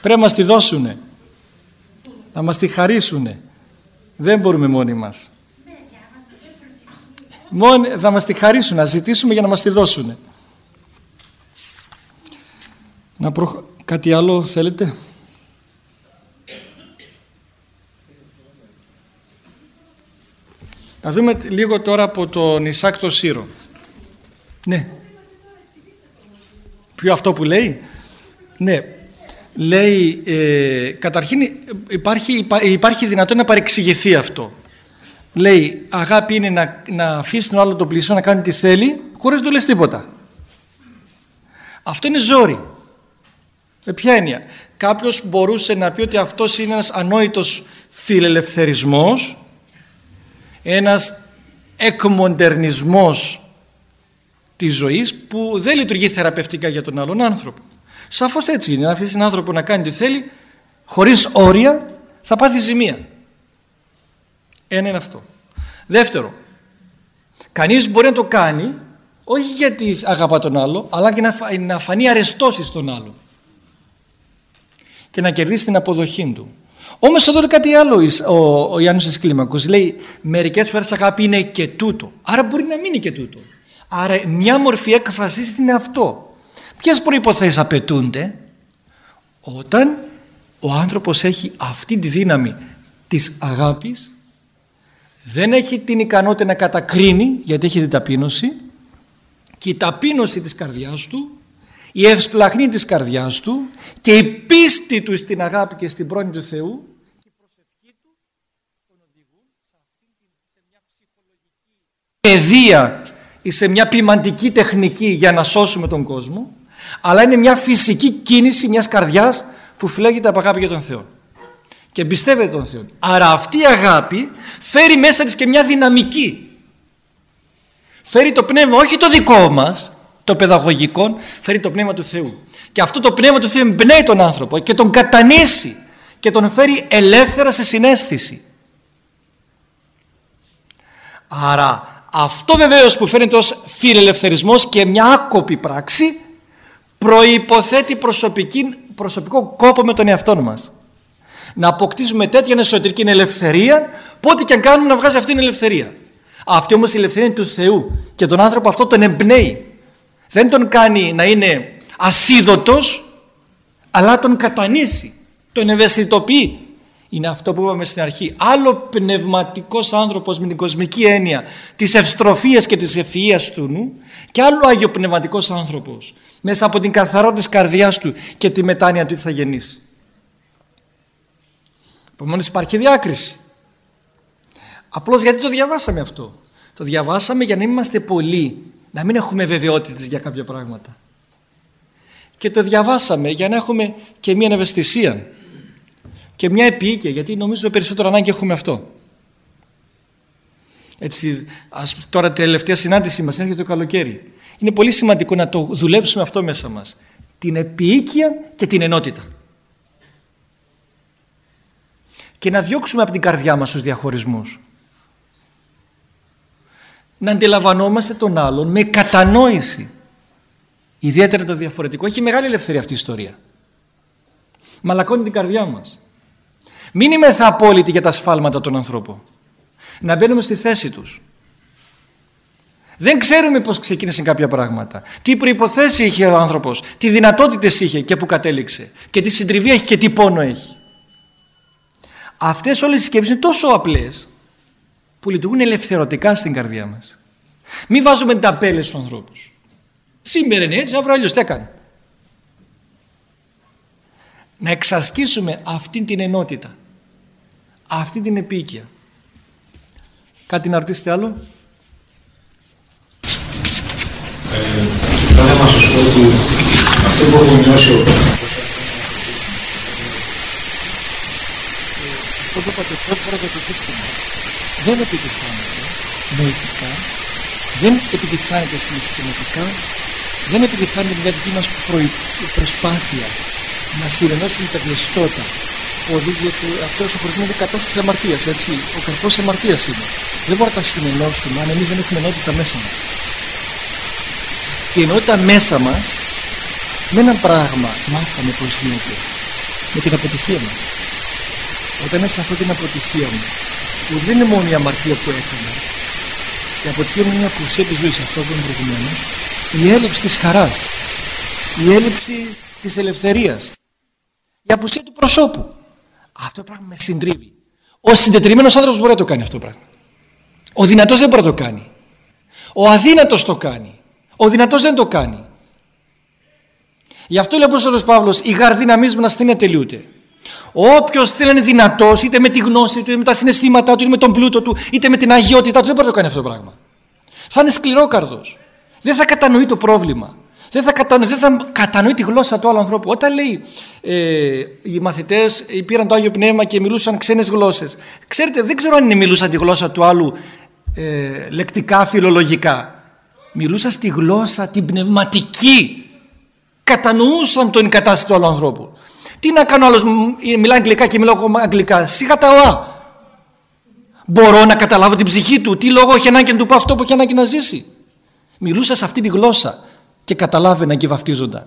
Πρέπει να μας τη δώσουνε, να μας τη χαρίσουνε. Δεν μπορούμε μόνοι μας. Μόνοι, θα μας τη χαρίσουν, να ζητήσουμε για να μας τη δώσουνε. Να προχω... Κάτι άλλο θέλετε; Να δούμε λίγο τώρα από τον Ισάκ το Σύρο. Ναι. Ποιο αυτό που λέει; Ναι. Λέει, ε, καταρχήν υπάρχει, υπάρχει δυνατότητα να παρεξηγηθεί αυτό. Λέει, αγάπη είναι να, να αφήσεις τον άλλο τον πλησιό να κάνει τι θέλει, χωρίς να του λες τίποτα. Αυτό είναι ζόρι. Με ποια έννοια. Κάποιος μπορούσε να πει ότι αυτός είναι ένας ανόητος φιλελευθερισμός, ένας εκμοντερνισμός της ζωής που δεν λειτουργεί θεραπευτικά για τον άλλον άνθρωπο. Σαφώς έτσι είναι. Να αφήσει τον άνθρωπο να κάνει τι θέλει, χωρίς όρια, θα πάθει ζημία. Ένα είναι αυτό. Δεύτερο, κανείς μπορεί να το κάνει όχι γιατί αγαπά τον άλλο, αλλά και να φανεί αρεστώσεις στον άλλο και να κερδίσει την αποδοχή του. Όμως εδώ είναι κάτι άλλο ο, ο Γιάννη Κλίμακο. Λέει: Μερικές φορές αγάπη είναι και τούτο. Άρα μπορεί να μείνει και τούτο. Άρα μια μορφή έκφρασης είναι αυτό. Ποιες προποθέσει απαιτούνται; Όταν ο άνθρωπος έχει αυτή τη δύναμη της αγάπης δεν έχει την ικανότητα να κατακρίνει γιατί έχει την ταπείνωση και η ταπείνωση της καρδιάς του η ευσπλαχνή της καρδιάς του και η πίστη του στην αγάπη και στην πρόνοια του Θεού και η προσευχή του τον οδηγούν σε, σε μια ψυχολογική παιδεία ή σε μια ποιμαντική τεχνική για να σώσουμε τον κόσμο αλλά είναι μια φυσική κίνηση μιας καρδιάς που φυλάγεται από αγάπη για τον Θεό και εμπιστεύεται τον Θεό. Άρα αυτή η αγάπη φέρει μέσα της και μια δυναμική. Φέρει το πνεύμα όχι το δικό μας το παιδαγωγικό φέρει το πνεύμα του Θεού. Και αυτό το πνεύμα του Θεού εμπνέει τον άνθρωπο και τον κατανήσει και τον φέρει ελεύθερα σε συνέστηση. Άρα αυτό βεβαίως που φαίνεται ως φιλελευθερισμός και μια άκοπη πράξη προϋποθέτει προσωπικό κόπο με τον εαυτό μας. Να αποκτήσουμε τέτοια εσωτερική ελευθερία πότε και αν κάνουμε να βγάζει αυτή την ελευθερία. Αυτή όμως η ελευθερία είναι του Θεού και τον άνθρωπο αυτό τον εμπνέει δεν τον κάνει να είναι ασίδωτος αλλά τον κατανήσει, τον ευαισθητοποιεί. Είναι αυτό που είπαμε στην αρχή. Άλλο πνευματικός άνθρωπος με την κοσμική έννοια της ευστροφίας και της ευφυΐας του νου και άλλο άγιο πνευματικός άνθρωπος μέσα από την καθαρότητα της καρδιάς του και τη μετάνοια του θα γεννήσει. Επομένως υπάρχει διάκριση. Απλώς γιατί το διαβάσαμε αυτό; Το διαβάσαμε για να είμαστε πολλοί να μην έχουμε βεβαιότητες για κάποια πράγματα. Και το διαβάσαμε για να έχουμε και μια ευαισθησία και μια επίοικια, γιατί νομίζω περισσότερο ανάγκη έχουμε αυτό. Έτσι, ας, τώρα τελευταία συνάντηση μας έρχεται το καλοκαίρι. Είναι πολύ σημαντικό να το δουλέψουμε αυτό μέσα μας. Την επίοικια και την ενότητα. Και να διώξουμε από την καρδιά μας τους διαχωρισμούς να αντιλαμβανόμαστε τον άλλον με κατανόηση. Ιδιαίτερα το διαφορετικό. Έχει μεγάλη ελευθερία αυτή η ιστορία. Μαλακώνει την καρδιά μας. Μην είμαι απόλυτοι για τα σφάλματα των ανθρώπων. Να μπαίνουμε στη θέση τους. Δεν ξέρουμε πώς ξεκίνησαν κάποια πράγματα. Τι προϋποθέσεις είχε ο άνθρωπος, τι δυνατότητες είχε και που κατέληξε και τι συντριβή έχει και τι πόνο έχει. Αυτές όλες οι σκέψεις είναι τόσο απλές που λειτουργούν ελευθερωτικά στην καρδιά μας. Μην βάζουμε ταπέλες στους ανθρώπους. Σήμερα είναι έτσι, αύριο αλλιώς τι έκανε; Να εξασκήσουμε αυτή την ενότητα. Αυτή την επίοικια. Κάτι να ρωτήσετε άλλο; Ε, θα να σας πω ότι αυτό που έχω νιώσει ο Αυτό που είπατε, πώς μπορώ να το δεν επιτυχάνεται νοητικά, δεν επιτυχάνεται συναισθηματικά, δεν επιτυχάνεται μια δική μας προσπάθεια να συνενώσουμε τα γνωστότα αποδίδεται αυτός ο χωρισμός είναι κατάσταση αμαρτίας. Ο καρπός αμαρτίας είναι. Δεν μπορούμε να τα συνενώσουμε αν εμείς δεν έχουμε ενότητα μέσα μας. Και η ενότητα μέσα μας με ένα πράγμα μάθαμε πώς γίνεται. Με την αποτυχία μας. Όταν μέσα σε αυτή την αποτυχία μου, που δεν είναι μόνο η αμαρτία που έκανα, η αποτυχία μου είναι η απουσία της ζωής, αυτό που είναι προηγουμένω, η έλλειψη της χαράς, η έλλειψη της ελευθερίας, η απουσία του προσώπου. Αυτό το πράγμα με συντρίβει. Ο συντετριμένος άνθρωπος μπορεί να το κάνει αυτό το πράγμα. Ο δυνατός δεν μπορεί να το κάνει. Ο αδύνατος το κάνει. Ο δυνατός δεν το κάνει. Γι' αυτό λέει ο Απόστολος Παύλος η γαρδυναμίσμα να στην τελειούται. Όποιος θέλει να είναι δυνατός, είτε με τη γνώση του, είτε με τα συναισθήματά του, είτε με τον πλούτο του, είτε με την αγιότητά του, δεν μπορεί να το κάνει αυτό το πράγμα. Θα είναι σκληρόκαρδο. Δεν θα κατανοεί το πρόβλημα. Δεν θα, κατανοεί, δεν θα κατανοεί τη γλώσσα του άλλου ανθρώπου. Όταν λέει ε, οι μαθητές πήραν το Άγιο Πνεύμα και μιλούσαν ξένες γλώσσες. Ξέρετε, δεν ξέρω αν είναι μιλούσαν τη γλώσσα του άλλου ε, λεκτικά, φιλολογικά. Μιλούσαν στη γλώσσα την πνευματική. Κατανοούσαν τον κατάσταση του άλλου ανθρώπου. Τι να κάνω άλλος, μιλάει αγγλικά και μιλάω αγγλικά. Σιγά τα οά. Μπορώ να καταλάβω την ψυχή του. Τι λόγο έχει ανάγκη να του πω αυτό που έχει ανάγκη να ζήσει. Μιλούσα σε αυτή τη γλώσσα και καταλάβαιναν και βαφτίζονταν.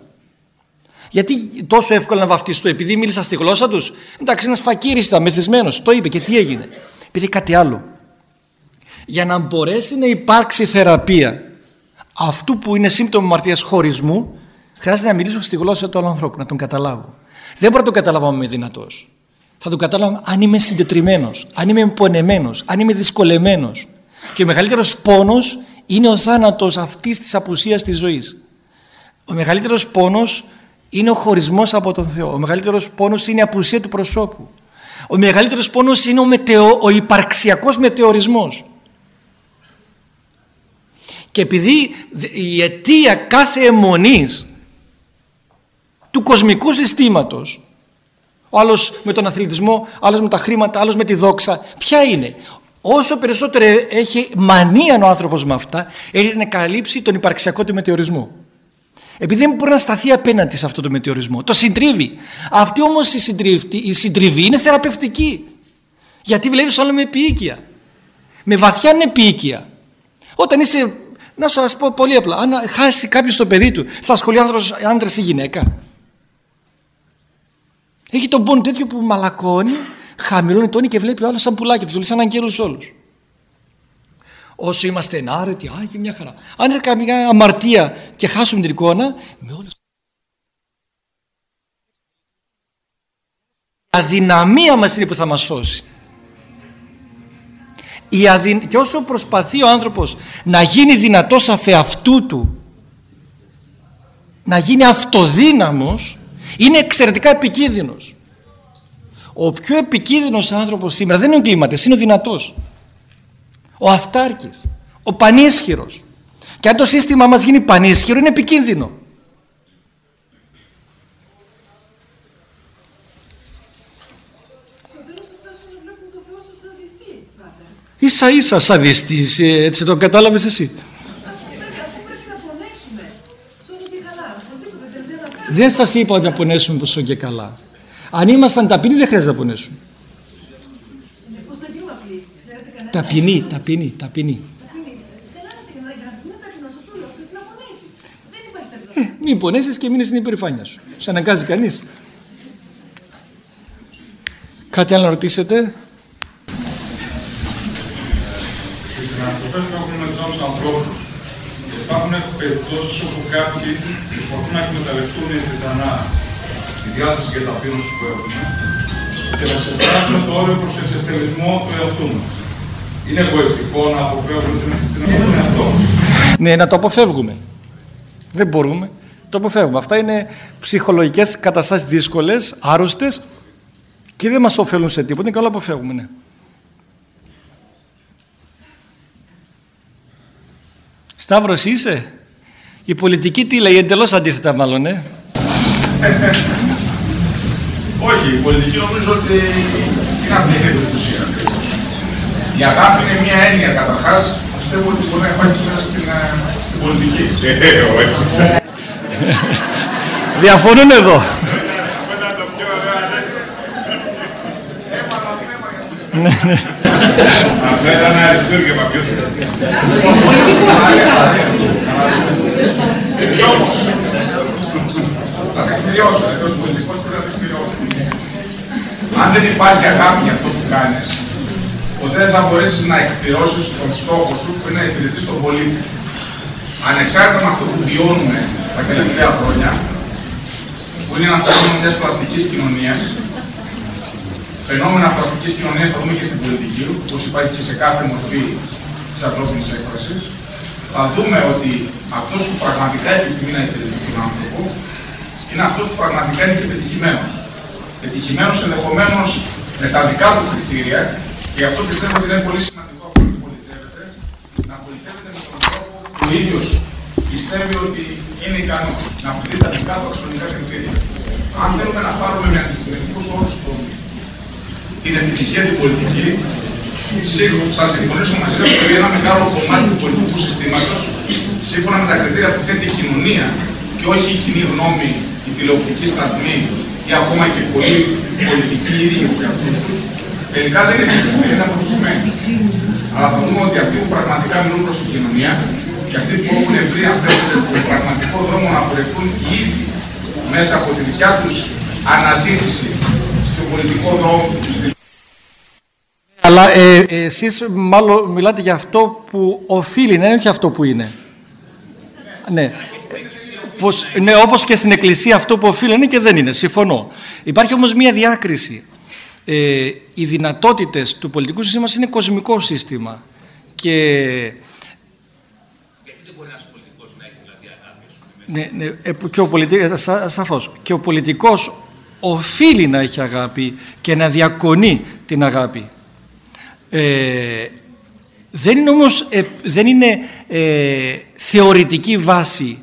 Γιατί τόσο εύκολα να βαφτιστώ, επειδή μίλησα στη γλώσσα τους. Εντάξει, ένας φακύρι ήταν μεθυσμένος. Το είπε και τι έγινε. Επειδή κάτι άλλο. Για να μπορέσει να υπάρξει θεραπεία αυτού που είναι σύμπτωμα αμαρτία χωρισμού, χρειάζεται να μιλήσω στη γλώσσα του άλλου ανθρώπου, να τον καταλάβω. Δεν μπορώ να τον καταλάβω αν είμαι δυνατός. Θα τον καταλάβω αν είμαι συντετριμένος, αν είμαι πονεμένος, αν είμαι δυσκολεμένος. Και ο μεγαλύτερος πόνος είναι ο θάνατος αυτής της απουσίας της ζωής. Ο μεγαλύτερος πόνος είναι ο χωρισμός από τον Θεό. Ο μεγαλύτερος πόνος είναι η απουσία του προσώπου. Ο μεγαλύτερος πόνος είναι ο, μετεω, ο υπαρξιακός μετεωρισμός. Και επειδή η αιτία κάθε αιμονής του κοσμικού συστήματος ο άλλος με τον αθλητισμό, άλλος με τα χρήματα, άλλος με τη δόξα. Ποια είναι; Όσο περισσότερο έχει μανία ο άνθρωπος με αυτά, έχει να καλύψει τον υπαρξιακό του μετεωρισμό. Επειδή δεν μπορεί να σταθεί απέναντι σε αυτό το μετεωρισμό. Το συντρίβει. Αυτή όμως η, η συντριβή είναι θεραπευτική. Γιατί βλέπεις όλα με επίοικια. Με βαθιά επίοικια. Όταν είσαι, να σου πω πολύ απλά, αν χάσει κάποιος το παιδί του, θα ασχολεί άντρας ή γυναίκα. Έχει τον πόνο τέτοιο που μαλακώνει, χαμηλώνει τόνι και βλέπει άλλος σαν πουλάκι τους, σαν αγγέλου όλους όσο είμαστε ενάρετοι, άγιοι μια χαρά. Αν έρθει καμιά αμαρτία και χάσουμε την εικόνα, με όλες η αδυναμία μας είναι που θα μας σώσει. Η αδυ... Και όσο προσπαθεί ο άνθρωπος να γίνει δυνατός αφεαυτού του, να γίνει αυτοδύναμος, είναι εξαιρετικά επικίνδυνος. Ο πιο επικίνδυνος άνθρωπος σήμερα δεν είναι ο κλίματες, είναι ο δυνατός ο αυτάρκης, ο πανίσχυρος. Και αν το σύστημα μας γίνει πανίσχυρο είναι επικίνδυνο. Ίσα ίσα σαδιστής, έτσι το κατάλαβες εσύ. Δεν σας είπα ότι να πονέσουμε πόσο και καλά. Αν ήμασταν ταπεινοί δεν χρειάζεται να πονέσουμε. Ταπεινή, ταπεινή, ταπεινή. Ε, μην πονέσεις και μείνεις στην υπερηφάνεια σου. Σε αναγκάζει κανείς. Κάτι άλλο να ρωτήσετε; Στην ανθρωπές που έχουμε με τους άλλους ανθρώπους, υπάρχουν περιπτώσεις όπου κάποιοι προσπαθούν να εκμεταλλευτούν ζητανά τη διάθεση και ταπείνωση που έχουμε και να ξεπεράσουν το όριο προς εξευτελισμό του εαυτού μας. Είναι εγωιστικό να αποφεύγουμε την αυτό. Ναι, να το αποφεύγουμε. Δεν μπορούμε. Το αποφεύγουμε. Αυτά είναι ψυχολογικές καταστάσεις δύσκολες, άρρωστες και δεν μας ωφελούν σε τίποτα. Είναι καλό να αποφεύγουμε, ναι. Σταύρος είσαι; Η πολιτική τι λέει, εντελώς αντίθετα μάλλον, ε. Όχι, η πολιτική νομίζω ότι είναι αυτή η ουσία. Η αγάπη είναι μια έννοια καταρχάς. Πιστεύω ότι μπορεί να υπάρχει μέσα στην, ε, στην πολιτική. Ε, Διαφωνούν εδώ. Αυτό ήταν αριστούργημα ποιος Και όμως, θα τεκμηριώσω, εδώ στο πολιτικό πρέπει να τεκμηριώσω. Αν δεν υπάρχει αγάπη για αυτό που κάνεις, ποτέ δεν θα μπορέσεις να εκπληρώσεις τον στόχο σου που είναι να υπηρετείς τον πολίτη. Ανεξάρτητα με αυτό που βιώνουμε τα τελευταία χρόνια, που είναι ένα φαινόμενο μιας πλαστικής κοινωνίας, φαινόμενα πλαστική κοινωνίας θα δούμε και στην πολιτική, όπως υπάρχει και σε κάθε μορφή της ανθρώπινης έκφρασης, θα δούμε ότι αυτός που πραγματικά επιθυμεί να υπηρετεί τον άνθρωπο είναι αυτός που πραγματικά είναι και πετυχημένος. Πετυχημένος ενδεχομένως με τα δικά του κριτήρια και γι' αυτό πιστεύω ότι είναι πολύ σημαντικό αυτό που πολιτεύεται να πολιτεύεται με τον τρόπο που ο ίδιος πιστεύει ότι είναι ικανό να πληρεί τα δικά του αξιολογικά κριτήρια. Αν θέλουμε να πάρουμε με αντικειμενικούς όρους την επιτυχία την πολιτική, σίγουρα θα συμφωνήσω μαζί σας ότι ένα μεγάλο κομμάτι του πολιτικού συστήματος, σύμφωνα με τα κριτήρια που θέτει η κοινωνία και όχι η κοινή γνώμη, η τηλεοπτική σταθμή ή ακόμα και πολλοί πολιτικοί ίδιοι του εαυτού τους, τελικά δεν είναι επιτυχημένοι, είναι αποτυχημένοι. Αλλά θα δούμε ότι αυτοί που πραγματικά μιλούν προς την κοινωνία και αυτοί που έχουν βρει, αν θέλετε, τον πραγματικό δρόμο να πορευτούν οι ίδιοι μέσα από τη δικιά τους αναζήτηση στον πολιτικό δρόμο αλλά ε, εσείς μάλλον μιλάτε για αυτό που οφείλει, ναι, όχι αυτό που είναι. Ναι. Πως, ναι, όπως και στην Εκκλησία αυτό που οφείλει είναι και δεν είναι, συμφωνώ. Υπάρχει όμως μία διάκριση. Ε, οι δυνατότητες του πολιτικού συστήματος είναι κοσμικό σύστημα. Και... Ναι, ναι, ε, και ο πολιτικός, ε, σαφώς. Και ο πολιτικός οφείλει να έχει αγάπη και να διακονεί την αγάπη. Ε, δεν είναι όμως ε, δεν είναι ε, θεωρητική βάση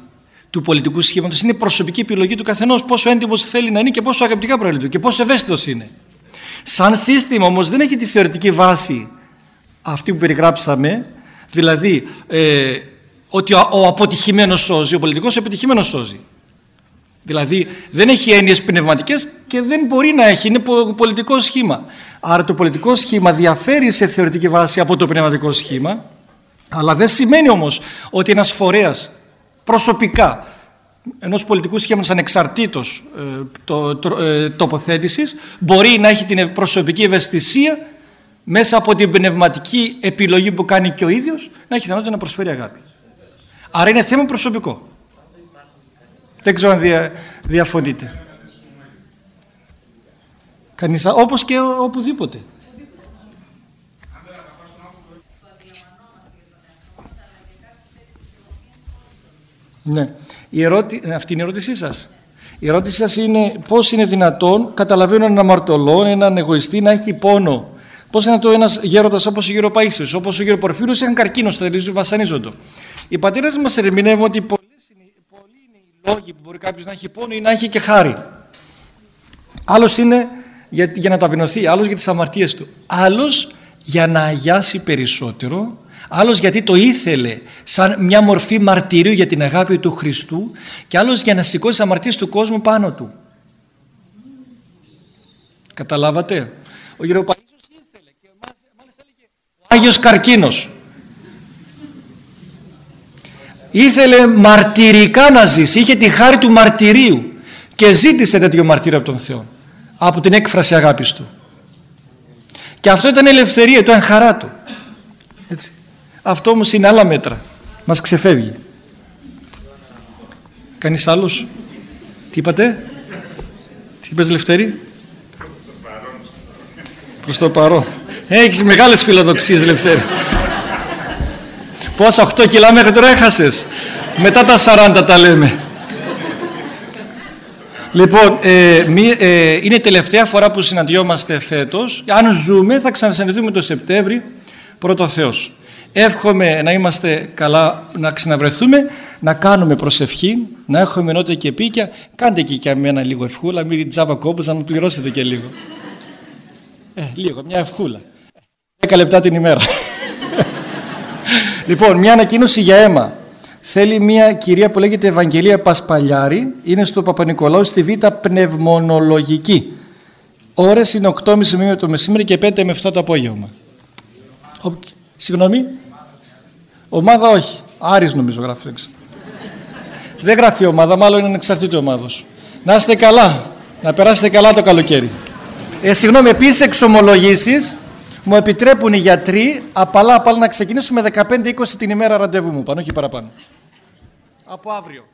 του πολιτικού σχήματος, είναι προσωπική επιλογή του καθενός πόσο έντιμος θέλει να είναι και πόσο αγαπητικά προελειτουργεί και πόσο ευαίσθητος είναι. Σαν σύστημα όμως δεν έχει τη θεωρητική βάση αυτή που περιγράψαμε, δηλαδή ε, ότι ο, ο αποτυχημένος σώζει, ο πολιτικός επιτυχημένος σώζει. Δηλαδή δεν έχει έννοιες πνευματικές και δεν μπορεί να έχει, είναι πολιτικό σχήμα. Άρα το πολιτικό σχήμα διαφέρει σε θεωρητική βάση από το πνευματικό σχήμα, αλλά δεν σημαίνει όμως ότι ένας φορέας προσωπικά ενός πολιτικού σχήματος ανεξαρτήτως ε, το, το, ε, τοποθέτησης μπορεί να έχει την προσωπική ευαισθησία μέσα από την πνευματική επιλογή που κάνει και ο ίδιος να έχει δυνατότητα να προσφέρει αγάπη. Άρα είναι θέμα προσωπικό. Δεν ξέρω αν δια, διαφωνείτε. Κανείς, όπως και οπουδήποτε. Ναι. Η ερώτη... Αυτή είναι η ερώτησή σας. Η ερώτησή σας είναι πώς είναι δυνατόν, καταλαβαίνω έναν αμαρτωλό, έναν εγωιστή να έχει πόνο. Πώς είναι το ένας γέροντας όπως ο γύρο Παΐσιος, όπως ο γύρο Πορφύρος είχαν καρκίνο στο τελείως βασανίζοντο. Οι πατέρες μας ερμηνεύουν ότι λόγοι που μπορεί κάποιος να έχει πόνο ή να έχει και χάρη. Άλλος είναι για, για να ταπεινωθεί, άλλος για τις αμαρτίες του. Άλλος για να αγιάσει περισσότερο, άλλος γιατί το ήθελε σαν μια μορφή μαρτυρίου για την αγάπη του Χριστού και άλλος για να σηκώσει τις αμαρτίες του κόσμου πάνω του. Καταλάβατε; Ο Γεροπαγίσος ήθελε και μάλιστα έλεγε ο Άγιος Καρκίνος ήθελε μαρτυρικά να ζήσει, είχε τη χάρη του μαρτυρίου και ζήτησε τέτοιο μαρτύριο από τον Θεό, από την έκφραση αγάπης του. Και αυτό ήταν ελευθερία, ήταν χαρά του. Έτσι. Αυτό όμως είναι άλλα μέτρα. Μας ξεφεύγει. Κανείς άλλος; Τι είπατε; Τι είπες Λευτέρη; Προς το παρόν. Έχεις μεγάλες φιλοδοξίες Λευτέρη. Πόσα 8 κιλά μέχρι τώρα έχασες; Μετά τα 40 τα λέμε. Λοιπόν, ε, μη, ε, είναι η τελευταία φορά που συναντιόμαστε φέτος. Αν ζούμε θα ξανασυναντηθούμε το Σεπτέμβρη, πρώτο Θεός. Εύχομαι να είμαστε καλά, να ξαναβρεθούμε, να κάνουμε προσευχή, να έχουμε ενότητα και πίκια. Κάντε και για μένα λίγο ευχούλα, μην τζάμπα κόμπους, να μου πληρώσετε και λίγο. Ε, λίγο, μια ευχούλα. 10 λεπτά την ημέρα. [LAUGHS] Λοιπόν, μια ανακοίνωση για αίμα. Θέλει μια κυρία που λέγεται Ευαγγελία Πασπαλιάρη, είναι στο Παπα-Νικολάου στη Β' Πνευμονολογική. Ώρες είναι 8.30 με το μεσημέρι και 5 με 7 το απόγευμα. Ο... Συγγνώμη. Ομάδα όχι. Άρης νομίζω γράφει. Δεν γράφει ομάδα, μάλλον είναι ανεξαρτήτως ομάδος. Να είστε καλά. Να περάσετε καλά το καλοκαίρι. Ε, συγγνώμη, επίσης εξομολογήσεις μου επιτρέπουν οι γιατροί απαλά απαλά να ξεκινήσουμε 15-20 την ημέρα ραντεβού μου, πάνω όχι παραπάνω. Από αύριο.